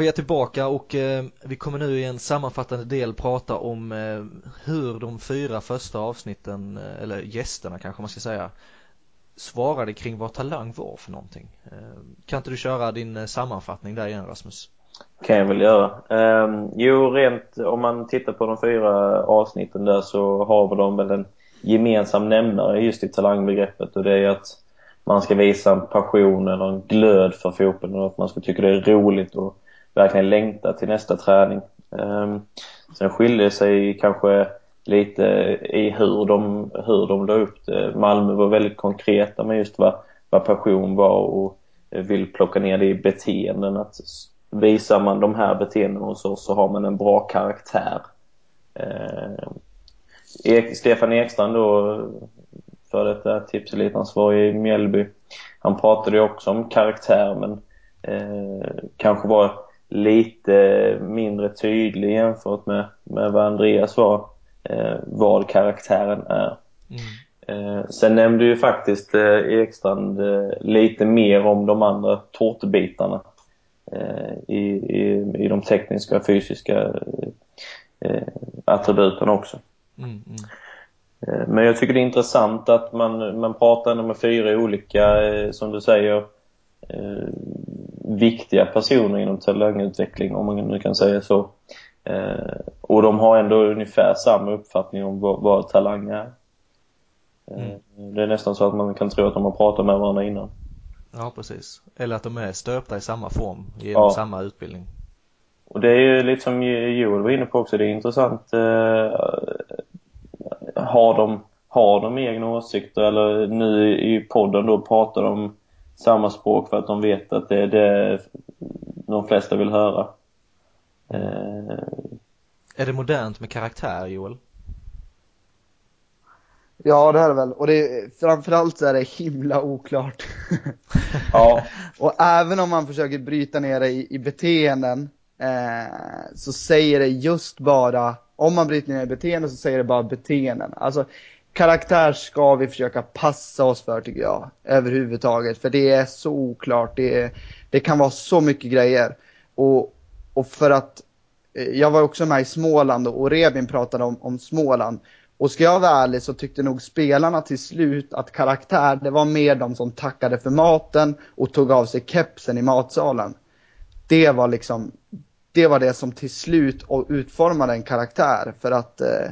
vi är tillbaka och eh, vi kommer nu i en sammanfattande del prata om eh, hur de fyra första avsnitten, eh, eller gästerna kanske man ska säga, svarade kring vad talang var för någonting. Eh, kan inte du köra din eh, sammanfattning där igen Rasmus? kan jag väl göra. Um, jo, rent om man tittar på de fyra avsnitten där så har de väl en gemensam nämnare just i talangbegreppet och det är att man ska visa en passion eller en glöd för fotbollen och att man ska tycka det är roligt och verkligen längtar till nästa träning. Ehm, sen skiljer sig kanske lite i hur de, hur de la upp det. Malmö var väldigt konkreta med just vad, vad passion var och vill plocka ner det i beteenden. Att visar man de här beteendena hos oss så har man en bra karaktär. Eh, Stefan Ekstrand då, för detta tipselitansvarig i Mjällby, han pratade ju också om karaktär men eh, kanske var lite mindre tydlig jämfört med, med vad Andreas var, eh, vad karaktären är. Mm. Eh, sen nämnde ju faktiskt eh, Ekstrand eh, lite mer om de andra tårtbitarna eh, i, i, i de tekniska och fysiska eh, attributen också. Mm, mm. Eh, men jag tycker det är intressant att man, man pratar med fyra olika, som du säger, viktiga personer inom talangutveckling, om man nu kan säga så. Eh, och de har ändå ungefär samma uppfattning om vad, vad talang är. Eh, mm. Det är nästan så att man kan tro att de har pratat med varandra innan. Ja, precis. Eller att de är stöpta i samma form genom ja. samma utbildning. Och det är ju lite som Joel var inne på också, det är intressant. Eh, har, de, har de egna åsikter eller nu i podden då pratar de samma språk för att de vet att det är det de flesta vill höra. Eh. Är det modernt med karaktär, Joel? Ja, det är det väl. Och det, framförallt så är det himla oklart. ja. Och även om man försöker bryta ner det i, i beteenden eh, så säger det just bara, om man bryter ner i beteenden så säger det bara beteenden. Alltså karaktär ska vi försöka passa oss för tycker jag, överhuvudtaget. För det är så oklart, det, det kan vara så mycket grejer. Och, och för att, eh, jag var också med i Småland och Rebin pratade om, om Småland. Och ska jag vara ärlig så tyckte nog spelarna till slut att karaktär, det var mer de som tackade för maten och tog av sig kepsen i matsalen. Det var liksom, det var det som till slut utformade en karaktär för att eh,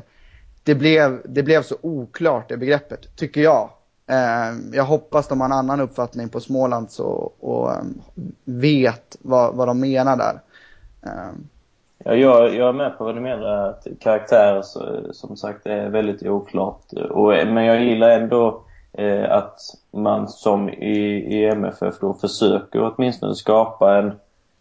det, blev, det blev så oklart det begreppet, tycker jag. Eh, jag hoppas de har en annan uppfattning på Småland så, och um, vet vad, vad de menar där. Eh, Ja, jag, jag är med på vad du menar. Att karaktär som sagt är väldigt oklart. Och, men jag gillar ändå eh, att man som i, i MFF då försöker åtminstone skapa en,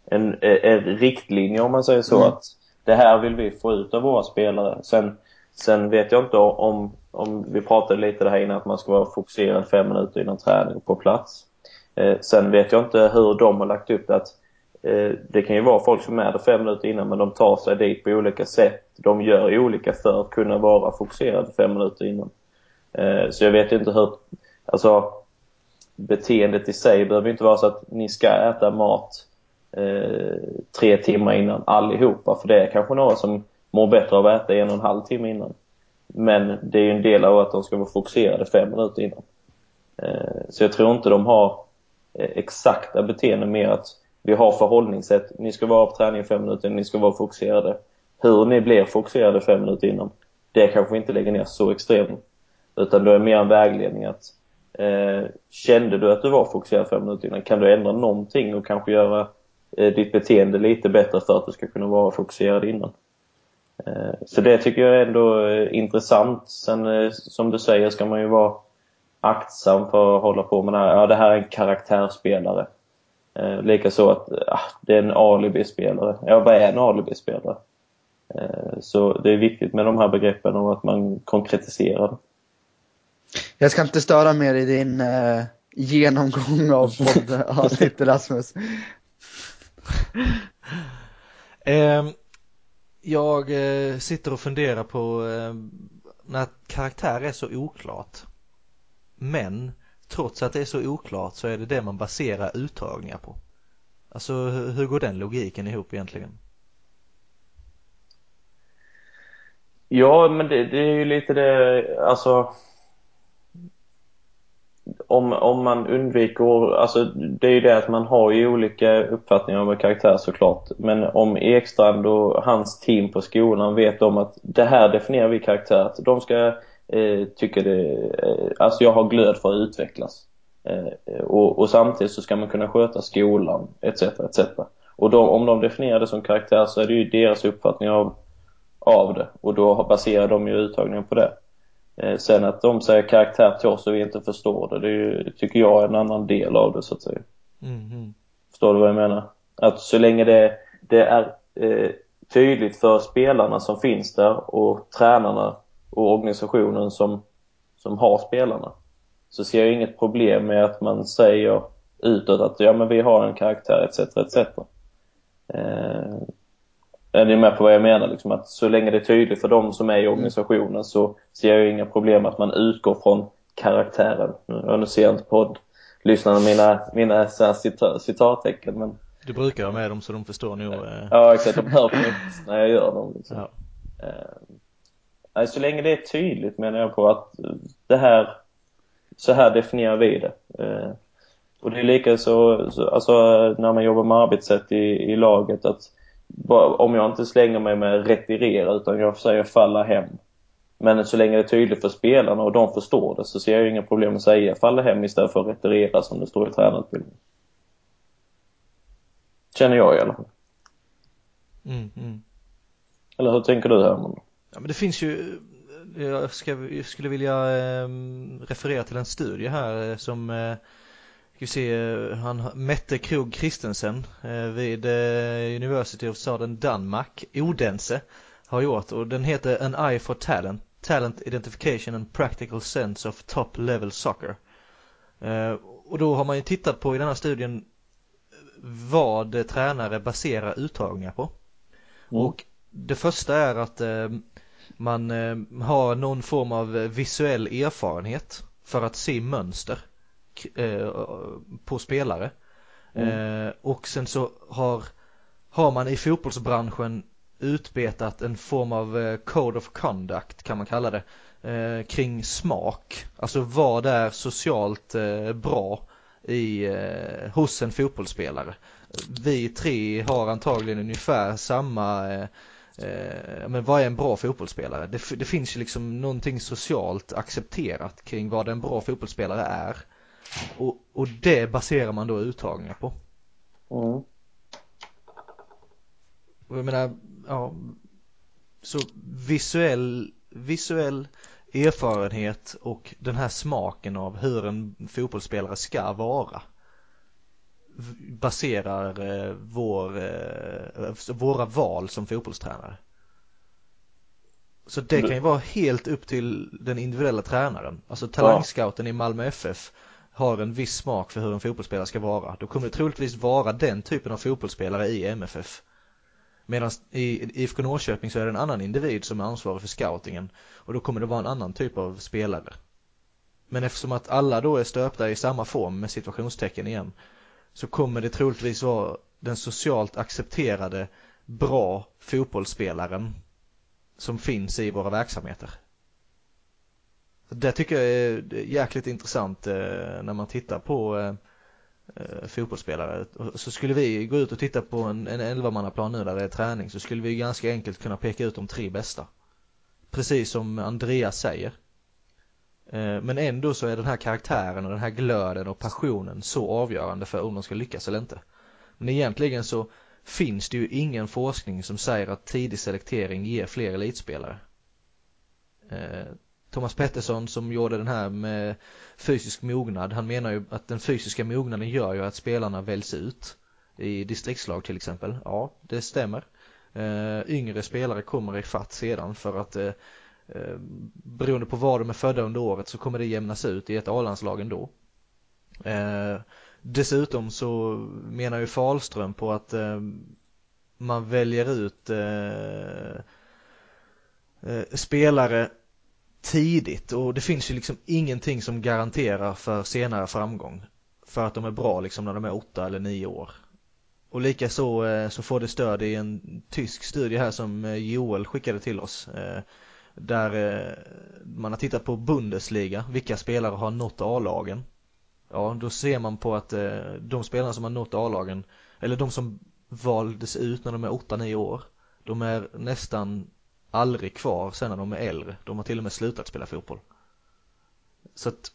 en, en riktlinje om man säger så. Mm. Att det här vill vi få ut av våra spelare. Sen, sen vet jag inte om, om vi pratade lite det här innan att man ska vara fokuserad fem minuter innan träning på plats. Eh, sen vet jag inte hur de har lagt upp det. Att Eh, det kan ju vara folk som är där fem minuter innan men de tar sig dit på olika sätt. De gör olika för att kunna vara fokuserade fem minuter innan. Eh, så jag vet inte hur... Alltså, beteendet i sig behöver inte vara så att ni ska äta mat eh, tre timmar innan allihopa. För det är kanske några som mår bättre av att äta en och en halv timme innan. Men det är ju en del av att de ska vara fokuserade fem minuter innan. Eh, så jag tror inte de har eh, exakta beteenden mer att vi har förhållningssätt. Ni ska vara på träning fem minuter, ni ska vara fokuserade. Hur ni blir fokuserade fem minuter innan, det kanske inte lägger ner så extremt. Utan då är mer en vägledning att eh, kände du att du var fokuserad fem minuter innan, kan du ändra någonting och kanske göra eh, ditt beteende lite bättre för att du ska kunna vara fokuserad innan. Eh, så det tycker jag är ändå eh, intressant. Sen eh, som du säger ska man ju vara aktsam för att hålla på med det här. Ja, det här är en karaktärsspelare. Eh, Likaså att ah, det är en alibi-spelare. Ja, vad är en alibi-spelare? Eh, så det är viktigt med de här begreppen och att man konkretiserar det. Jag ska inte störa mer i din eh, genomgång av poddavsnittet Rasmus. eh, jag eh, sitter och funderar på eh, när karaktär är så oklart. Men trots att det är så oklart så är det det man baserar uttagningar på. Alltså hur går den logiken ihop egentligen? Ja, men det, det är ju lite det, alltså om, om man undviker, alltså det är ju det att man har ju olika uppfattningar om en karaktär såklart. Men om Ekstrand och hans team på skolan vet om att det här definierar vi karaktär, att de ska eh, tycka det, eh, alltså jag har glöd för att utvecklas. Eh, och, och, samtidigt så ska man kunna sköta skolan, etc. etc. Och de, om de definierar det som karaktär så är det ju deras uppfattning av, av det. Och då baserar de ju uttagningen på det. Eh, sen att de säger karaktär till oss och vi inte förstår det, det ju, tycker jag är en annan del av det så att säga. Mm. Förstår du vad jag menar? Att så länge det, det är eh, tydligt för spelarna som finns där och tränarna och organisationen som, som har spelarna så ser jag inget problem med att man säger utåt att ja men vi har en karaktär etc. etc. Eh, är ni med på vad jag menar? Liksom att så länge det är tydligt för de som är i organisationen så ser jag inga problem att man utgår från karaktären. Nu, nu ser jag inte podd lyssnarna mina, mina så cita, citattecken men du brukar ha med dem så de förstår nog eh... Ja exakt, de hör mig när jag gör dem liksom. ja. eh, så länge det är tydligt menar jag på att det här så här definierar vi det. Eh, och det är lika så, så, alltså när man jobbar med arbetssätt i, i laget att om jag inte slänger mig med retirera utan jag säger falla hem. Men så länge det är tydligt för spelarna och de förstår det så ser jag inga problem att säga faller hem istället för retirera som det står i tränarutbildningen. Känner jag i alla fall. Mm, mm. Eller hur tänker du Herman? Ja men det finns ju, jag, ska, jag skulle vilja eh, referera till en studie här eh, som eh, ska se, eh, han, Mette Krog Christensen eh, vid eh, University of Southern Danmark, Odense, har gjort och den heter An Eye for Talent, Talent Identification and Practical Sense of Top Level Soccer. Och då har man ju tittat på i denna studien vad tränare baserar uttagningar på. Mm. Och det första är att man har någon form av visuell erfarenhet för att se mönster eh, på spelare. Mm. Eh, och sen så har, har man i fotbollsbranschen utbetat en form av eh, code of conduct kan man kalla det eh, kring smak. Alltså vad är socialt bra i, hos en fotbollsspelare. Vi tre har antagligen ungefär samma eh, men vad är en bra fotbollsspelare? Det, det, finns ju liksom någonting socialt accepterat kring vad en bra fotbollsspelare är. Och, och det baserar man då uttagningar på. Mm. Och jag menar, ja, så visuell, visuell erfarenhet och den här smaken av hur en fotbollsspelare ska vara baserar eh, vår, eh, våra val som fotbollstränare. Så det kan ju vara helt upp till den individuella tränaren. Alltså talangscouten i Malmö FF har en viss smak för hur en fotbollsspelare ska vara. Då kommer det troligtvis vara den typen av fotbollsspelare i MFF. Medan i IFK Norrköping så är det en annan individ som är ansvarig för scoutingen och då kommer det vara en annan typ av spelare. Men eftersom att alla då är stöpta i samma form med situationstecken igen så kommer det troligtvis vara den socialt accepterade bra fotbollsspelaren som finns i våra verksamheter. Det tycker jag är jäkligt intressant eh, när man tittar på eh, eh, fotbollsspelare. Så skulle vi gå ut och titta på en, en 11 nu där det är träning så skulle vi ganska enkelt kunna peka ut de tre bästa. Precis som Andreas säger. Men ändå så är den här karaktären och den här glöden och passionen så avgörande för om de ska lyckas eller inte. Men egentligen så finns det ju ingen forskning som säger att tidig selektering ger fler elitspelare. Thomas Pettersson som gjorde den här med fysisk mognad, han menar ju att den fysiska mognaden gör ju att spelarna väljs ut i distriktslag till exempel. Ja, det stämmer. Eh, yngre spelare kommer i fatt sedan för att Eh, eh beroende på var de är födda under året så kommer det jämnas ut i ett A-landslag ändå. Eh, dessutom så menar ju Falström på att eh, man väljer ut eh, eh, spelare tidigt och det finns ju liksom ingenting som garanterar för senare framgång för att de är bra liksom när de är åtta eller nio år. Och likaså eh, så får det stöd i en tysk studie här som eh, Joel skickade till oss eh, där man har tittat på Bundesliga, vilka spelare har nått A-lagen. Ja, då ser man på att de spelarna som har nått A-lagen, eller de som valdes ut när de är 8-9 år, de är nästan aldrig kvar sen när de är äldre. De har till och med slutat spela fotboll. Så att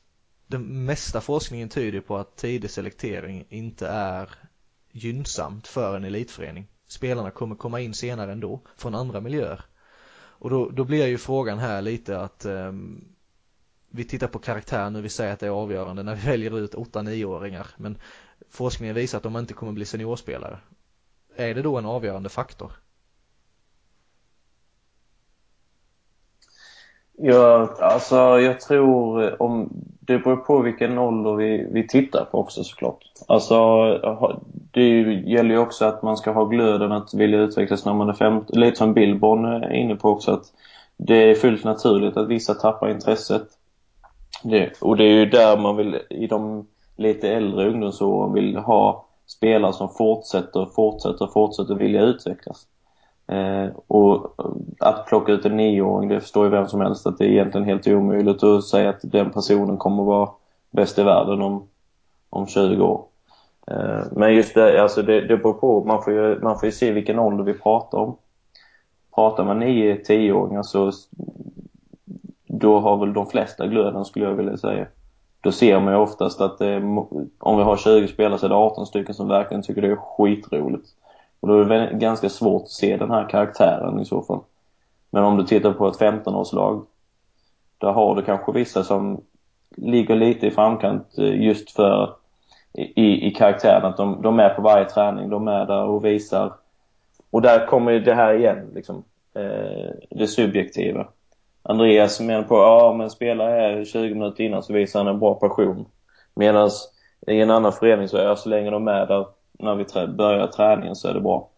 den mesta forskningen tyder på att tidig selektering inte är gynnsamt för en elitförening. Spelarna kommer komma in senare ändå, från andra miljöer. Och då, då blir ju frågan här lite att um, vi tittar på karaktär nu, vi säger att det är avgörande när vi väljer ut 8-9-åringar. Men forskningen visar att de inte kommer bli seniorspelare. Är det då en avgörande faktor? Ja, alltså jag tror om det beror på vilken ålder vi, vi tittar på också såklart. Alltså det gäller ju också att man ska ha glöden att vilja utvecklas när man är 15. Lite som Billborn är inne på också att det är fullt naturligt att vissa tappar intresset. Det, och det är ju där man vill, i de lite äldre ungdomsåren, vill ha spelare som fortsätter, fortsätter, fortsätter vilja utvecklas. Eh, och eh, att plocka ut en nioåring, det förstår ju vem som helst att det är egentligen helt omöjligt att säga att den personen kommer vara bäst i världen om, om 20 år. Eh, men just det, alltså det, det beror på, man får, ju, man får ju se vilken ålder vi pratar om. Pratar man 9-10-åringar så då har väl de flesta glöden skulle jag vilja säga. Då ser man ju oftast att det, om vi har 20 spelare så är det 18 stycken som verkligen tycker det är skitroligt. Och då är det ganska svårt att se den här karaktären i så fall. Men om du tittar på ett 15-årslag, där har du kanske vissa som ligger lite i framkant eh, just för i, i karaktären, att de, de är på varje träning, de är där och visar. Och där kommer det här igen, liksom, eh, det subjektiva. Andreas menar på, ja men spelar här 20 minuter innan så visar han en bra passion. Medan i en annan förening så är så länge de är där när vi trä börjar träningen så är det bra.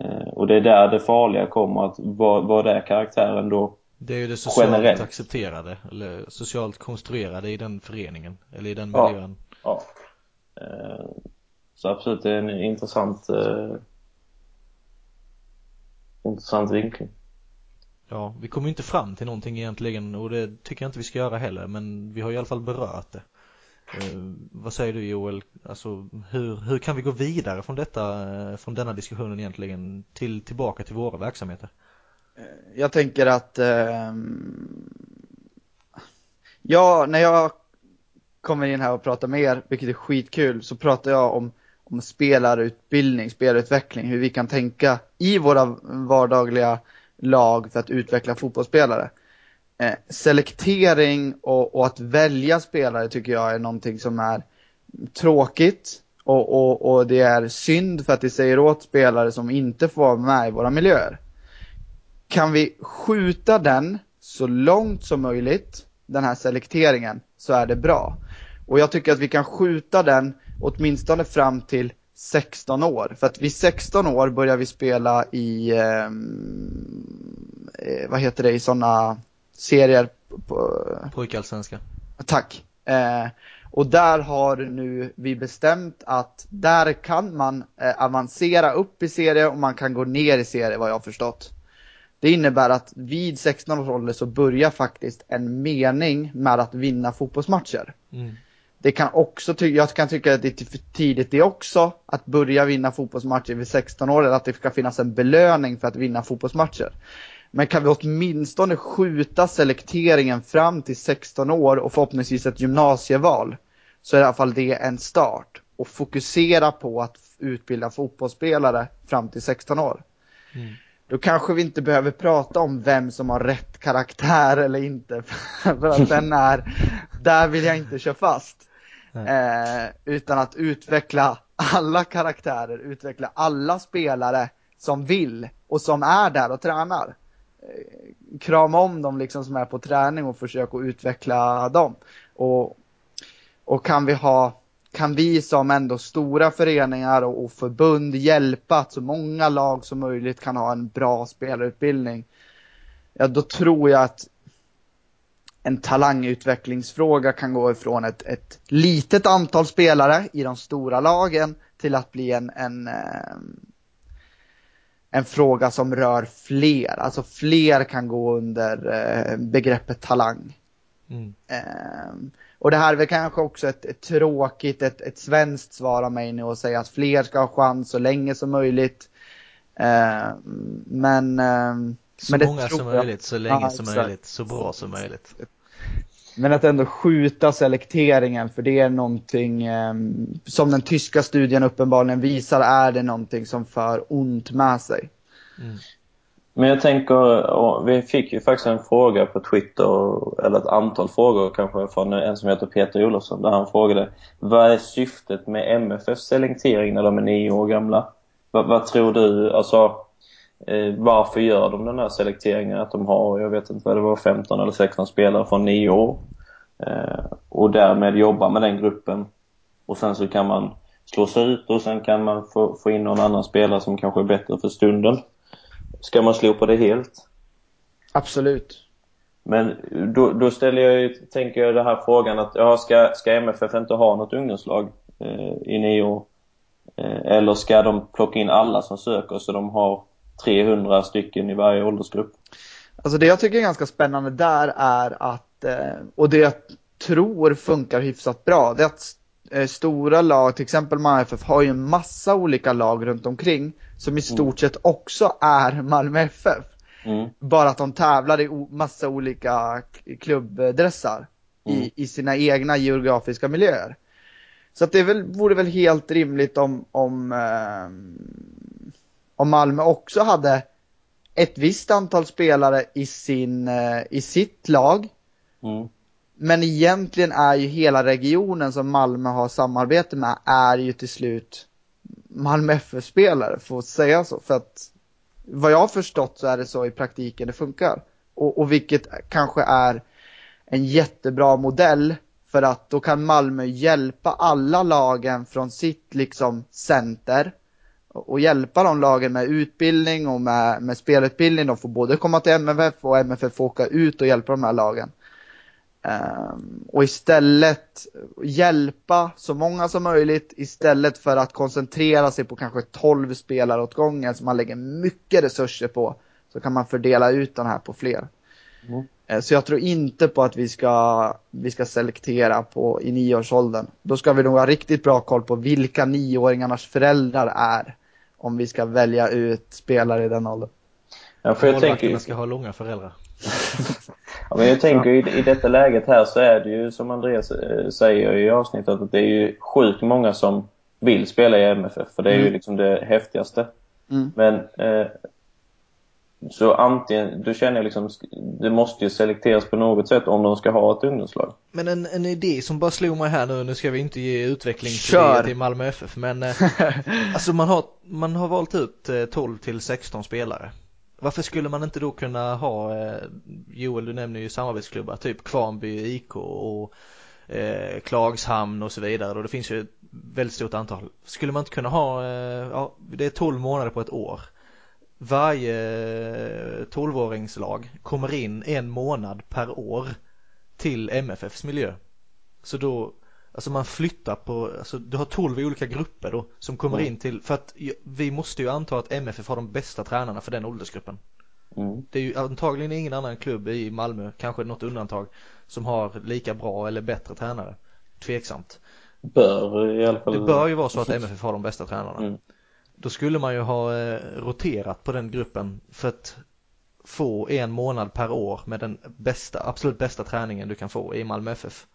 Eh, och det är där det farliga kommer, att vad, vad är karaktären då Det är ju det socialt generellt. accepterade, eller socialt konstruerade i den föreningen, eller i den miljön. Ja. ja. Eh, så absolut, det är en intressant eh, intressant vinkling. Ja, vi kommer inte fram till någonting egentligen och det tycker jag inte vi ska göra heller men vi har i alla fall berört det. Eh, vad säger du Joel? Alltså hur, hur kan vi gå vidare från detta, eh, från denna diskussionen egentligen till, tillbaka till våra verksamheter? Eh, jag tänker att eh, ja, när jag kommer in här och pratar med er, vilket är skitkul, så pratar jag om, om spelarutbildning, spelutveckling, hur vi kan tänka i våra vardagliga lag för att utveckla fotbollsspelare. Eh, selektering och, och, att välja spelare tycker jag är någonting som är tråkigt och, och, och, det är synd för att det säger åt spelare som inte får vara med i våra miljöer. Kan vi skjuta den så långt som möjligt, den här selekteringen, så är det bra. Och jag tycker att vi kan skjuta den åtminstone fram till 16 år. För att vid 16 år börjar vi spela i, ehm, eh, vad heter det, i sådana serier. På, Pojkallsvenska. Tack. Eh, och där har nu vi bestämt att där kan man eh, avancera upp i serie och man kan gå ner i serie vad jag har förstått. Det innebär att vid 16 års ålder så börjar faktiskt en mening med att vinna fotbollsmatcher. Mm. Det kan också, jag kan tycka att det är för tidigt det också, att börja vinna fotbollsmatcher vid 16 år, eller att det ska finnas en belöning för att vinna fotbollsmatcher. Men kan vi åtminstone skjuta selekteringen fram till 16 år och förhoppningsvis ett gymnasieval, så är i alla fall det en start. Och fokusera på att utbilda fotbollsspelare fram till 16 år. Mm. Då kanske vi inte behöver prata om vem som har rätt karaktär eller inte, för att den är, där vill jag inte köra fast. Eh, utan att utveckla alla karaktärer, utveckla alla spelare som vill och som är där och tränar. Eh, krama om dem liksom som är på träning och försöka utveckla dem. Och, och kan vi ha kan vi som ändå stora föreningar och, och förbund hjälpa att så många lag som möjligt kan ha en bra spelarutbildning. Ja, då tror jag att en talangutvecklingsfråga kan gå ifrån ett, ett litet antal spelare i de stora lagen till att bli en, en, eh, en fråga som rör fler. Alltså fler kan gå under eh, begreppet talang. Mm. Um, och det här är väl kanske också ett, ett tråkigt, ett, ett svenskt svar av mig nu att säga att fler ska ha chans så länge som möjligt. Uh, men uh, så men många som möjligt, så länge ja, som möjligt, så bra som möjligt. Men att ändå skjuta selekteringen, för det är någonting eh, som den tyska studien uppenbarligen visar, är det någonting som för ont med sig. Mm. Men jag tänker, vi fick ju faktiskt en fråga på Twitter, eller ett antal frågor kanske från en som heter Peter Olofsson, där han frågade vad är syftet med MFFs selektering när de är nio år gamla? Vad, vad tror du, alltså eh, varför gör de den här selekteringen? Att de har, jag vet inte vad det var, 15 eller 16 spelare från nio år. Eh, och därmed jobba med den gruppen. Och sen så kan man slå sig ut och sen kan man få, få in någon annan spelare som kanske är bättre för stunden. Ska man slopa det helt? Absolut. Men då, då ställer jag ju, tänker jag den här frågan att, ja, ska, ska MFF inte ha något ungdomslag eh, i nio år? Eh, eller ska de plocka in alla som söker så de har 300 stycken i varje åldersgrupp? Alltså det jag tycker är ganska spännande där är att, eh, och det jag tror funkar hyfsat bra, det är att eh, stora lag, till exempel Malmö FF, har ju en massa olika lag runt omkring som i stort mm. sett också är Malmö FF. Mm. Bara att de tävlar i massa olika klubbdressar Mm. i, i sina egna geografiska miljöer. Så att det väl, vore väl helt rimligt om, om, ehm, om Malmö också hade ett visst antal spelare i, sin, eh, i sitt lag. Mm. Men egentligen är ju hela regionen som Malmö har samarbete med är ju till slut Malmö FF-spelare, får säga så. För att vad jag har förstått så är det så i praktiken det funkar. Och, och vilket kanske är en jättebra modell för att då kan Malmö hjälpa alla lagen från sitt liksom center och hjälpa de lagen med utbildning och med, med spelutbildning. De får både komma till MFF och MFF får åka ut och hjälpa de här lagen. Ehm, och istället hjälpa så många som möjligt istället för att koncentrera sig på kanske 12 spelare åt gången som man lägger mycket resurser på. Så kan man fördela ut den här på fler. Mm. Eh, Så jag tror inte på att vi ska, vi ska selektera på, i nioårsåldern. Då ska vi nog ha riktigt bra koll på vilka nioåringarnas föräldrar är. Om vi ska välja ut spelare i den åldern. Ja, för jag tänker, ska ha långa föräldrar. ja, men jag tänker i, i detta läget här så är det ju som Andreas eh, säger i avsnittet att det är ju sjukt många som vill spela i MFF för det är ju Mm. liksom det häftigaste. Mm. Men eh, så antingen, då känner jag liksom, det måste ju selekteras på något sätt om de ska ha ett ungdomslag. Men en, en idé som bara slog mig här nu, nu ska vi inte ge utveckling till, till Malmö FF, men eh, alltså man har, man har valt ut eh, 12 till 16 spelare. Varför skulle man inte då kunna ha, eh, Joel du nämner ju samarbetsklubbar, typ Kvarnby IK och eh, Klagshamn och så vidare och det finns ju ett väldigt stort antal. Skulle man inte kunna ha, eh, ja det är 12 månader på ett år. Varje 12-åringslag kommer in en månad per år till MFFs miljö. Så då, alltså man flyttar på, alltså du har 12 olika grupper då som kommer Mm. in till, för att vi måste ju anta att MFF har de bästa tränarna för den åldersgruppen. Mm. Det är ju antagligen ingen annan klubb i Malmö, kanske något undantag, som har lika bra eller bättre tränare. Tveksamt. Bör i alla fall. Det bör ju vara så att MFF har de bästa tränarna. Mm. Då skulle man ju ha eh, roterat på den gruppen för att få en månad per år med den bästa, absolut bästa träningen du kan få i Malmö FF.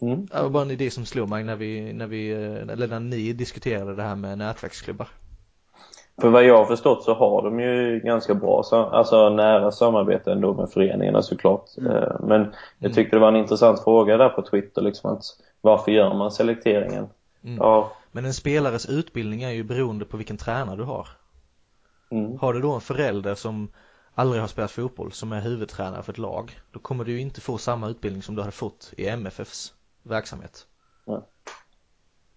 Mm. Det var bara en idé som slog mig när vi, när vi, eh, eller när ni diskuterade det här med nätverksklubbar. För vad jag har förstått så har de ju ganska bra, alltså nära samarbete ändå med föreningarna såklart. Eh, Men jag tyckte det var en intressant fråga där på Twitter liksom att varför gör man selekteringen? Mm. Ja, Men en spelares utbildning är ju beroende på vilken tränare du har. mm, Har du då en förälder som aldrig har spelat fotboll som är huvudtränare för ett lag, då kommer du ju inte få samma utbildning som du hade fått i MFFs verksamhet. Nej.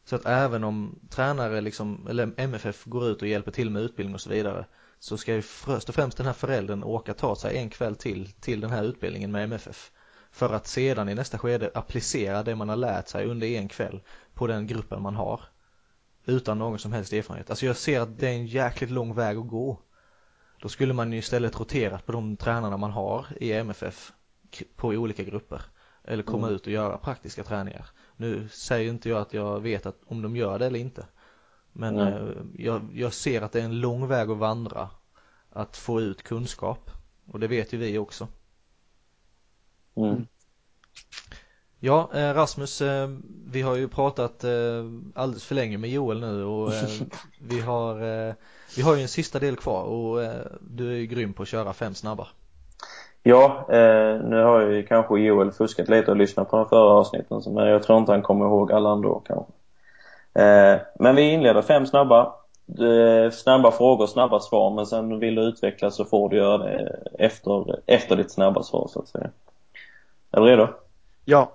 Så att även om tränare liksom, eller MFF går ut och hjälper till med utbildning och så vidare, så ska ju först och främst den här föräldern åka ta sig en kväll till, till den här utbildningen med MFF. För att sedan i nästa skede applicera det man har lärt sig under en kväll på den gruppen man har. Utan någon som helst erfarenhet. Alltså jag ser att det är en jäkligt lång väg att gå. Då skulle man ju istället rotera på de tränarna man har i MFF på olika grupper. Eller komma Mm. ut och göra praktiska träningar. Nu säger inte jag att jag vet att om de gör det eller inte. Men eh, jag, jag ser att det är en lång väg att vandra. Att få ut kunskap. Och det vet ju vi också. mm. Ja, eh, Rasmus, eh, vi har ju pratat eh, alldeles för länge med Joel nu och vi har vi har ju en sista del kvar och du är ju grym på att köra fem snabba. Ja, nu har ju kanske Joel fuskat lite och lyssnat på de förra avsnitten så- men jag tror inte han kommer ihåg alla ändå kanske. Men vi inleder fem snabba. Snabba frågor, snabba svar men sen vill du utveckla så får du göra det efter, efter ditt snabba svar så att säga. Är du redo? Ja,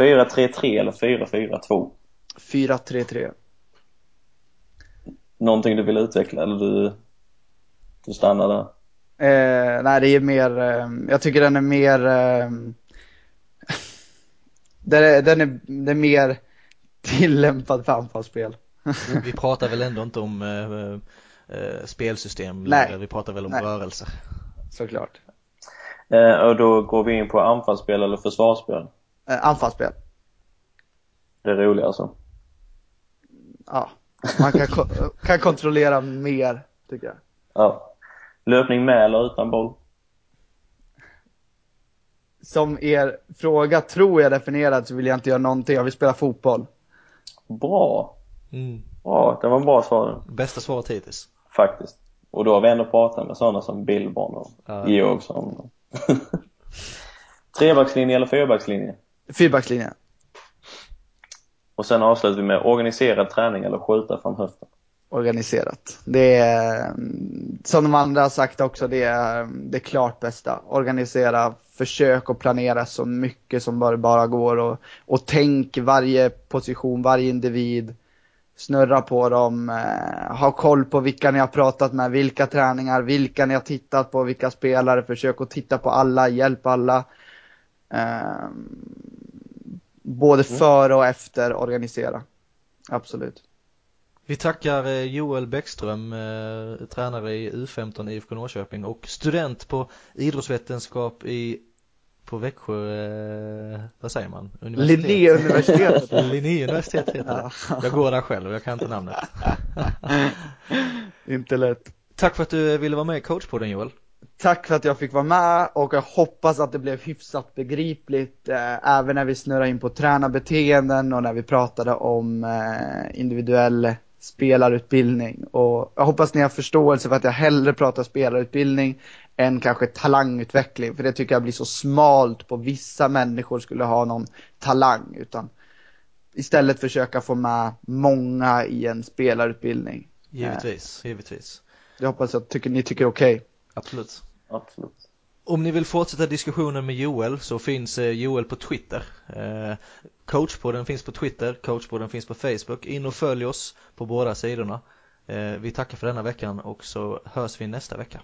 4-3-3 eller 4-4-2? 4-3-3. Någonting du vill utveckla eller du, du stannar där? Eh, nej, det är mer, eh, jag tycker den är mer, eh, den, är, den, är, den är mer tillämpad för anfallsspel. Vi pratar väl ändå inte om eh, eh, spelsystem Nej. vi pratar väl om Nej. rörelser. Såklart. Eh, och då går vi in på anfallsspel eller försvarsspel. Eh, anfallsspel. Det är roligare alltså. Ja, man kan, ko- kan kontrollera mer, tycker jag. Ja. Löpning med eller utan boll? Som er fråga tror jag definierad så vill jag inte göra någonting, jag vill spela fotboll. Bra! Mm. Bra, det var bra svar Bästa svaret hittills. faktiskt. Och då har vi ändå pratat med sådana som Billborn och Ja. Georgsson. Trebackslinje eller fyrbackslinje? Fyrbackslinjen. Och sen avslutar vi med organiserad träning eller skjuta från höften. Organiserat. Det är, som de andra har sagt också, det är det klart bästa. Organisera, försök och planera så mycket som bara, bara går och, och tänk varje position, varje individ. Snurra på dem, eh, ha koll på vilka ni har pratat med, vilka träningar, vilka ni har tittat på, vilka spelare, försök att titta på alla, hjälp alla. Eh, både före och efter organisera. Absolut. Vi tackar eh, Joel Bäckström, eh, tränare i U15 IFK Norrköping och student på idrottsvetenskap i på Växjö, eh, vad säger man? Linnéuniversitetet. Linnéuniversitet heter det. Jag går där själv, jag kan inte namnet. Inte lätt. Tack för att du ville vara med i coachpodden Joel. Tack för att jag fick vara med och jag hoppas att det blev hyfsat begripligt eh, även när vi snurrade in på tränarbeteenden och när vi pratade om eh, individuell spelarutbildning. Och jag hoppas ni har förståelse för att jag hellre pratar spelarutbildning än kanske talangutveckling för det tycker jag blir så smalt på vissa människor skulle ha någon talang utan istället försöka få med många i en spelarutbildning. Givetvis, givetvis. Jag hoppas att tycker, ni tycker okej. Absolut. Absolut. Om ni vill fortsätta diskussionen med Joel så finns eh, Joel på Twitter. Eh, Coachpodden finns på Twitter, Coachpodden finns på Facebook. In och följ oss på båda sidorna. Eh, vi tackar för denna veckan och så hörs vi nästa vecka.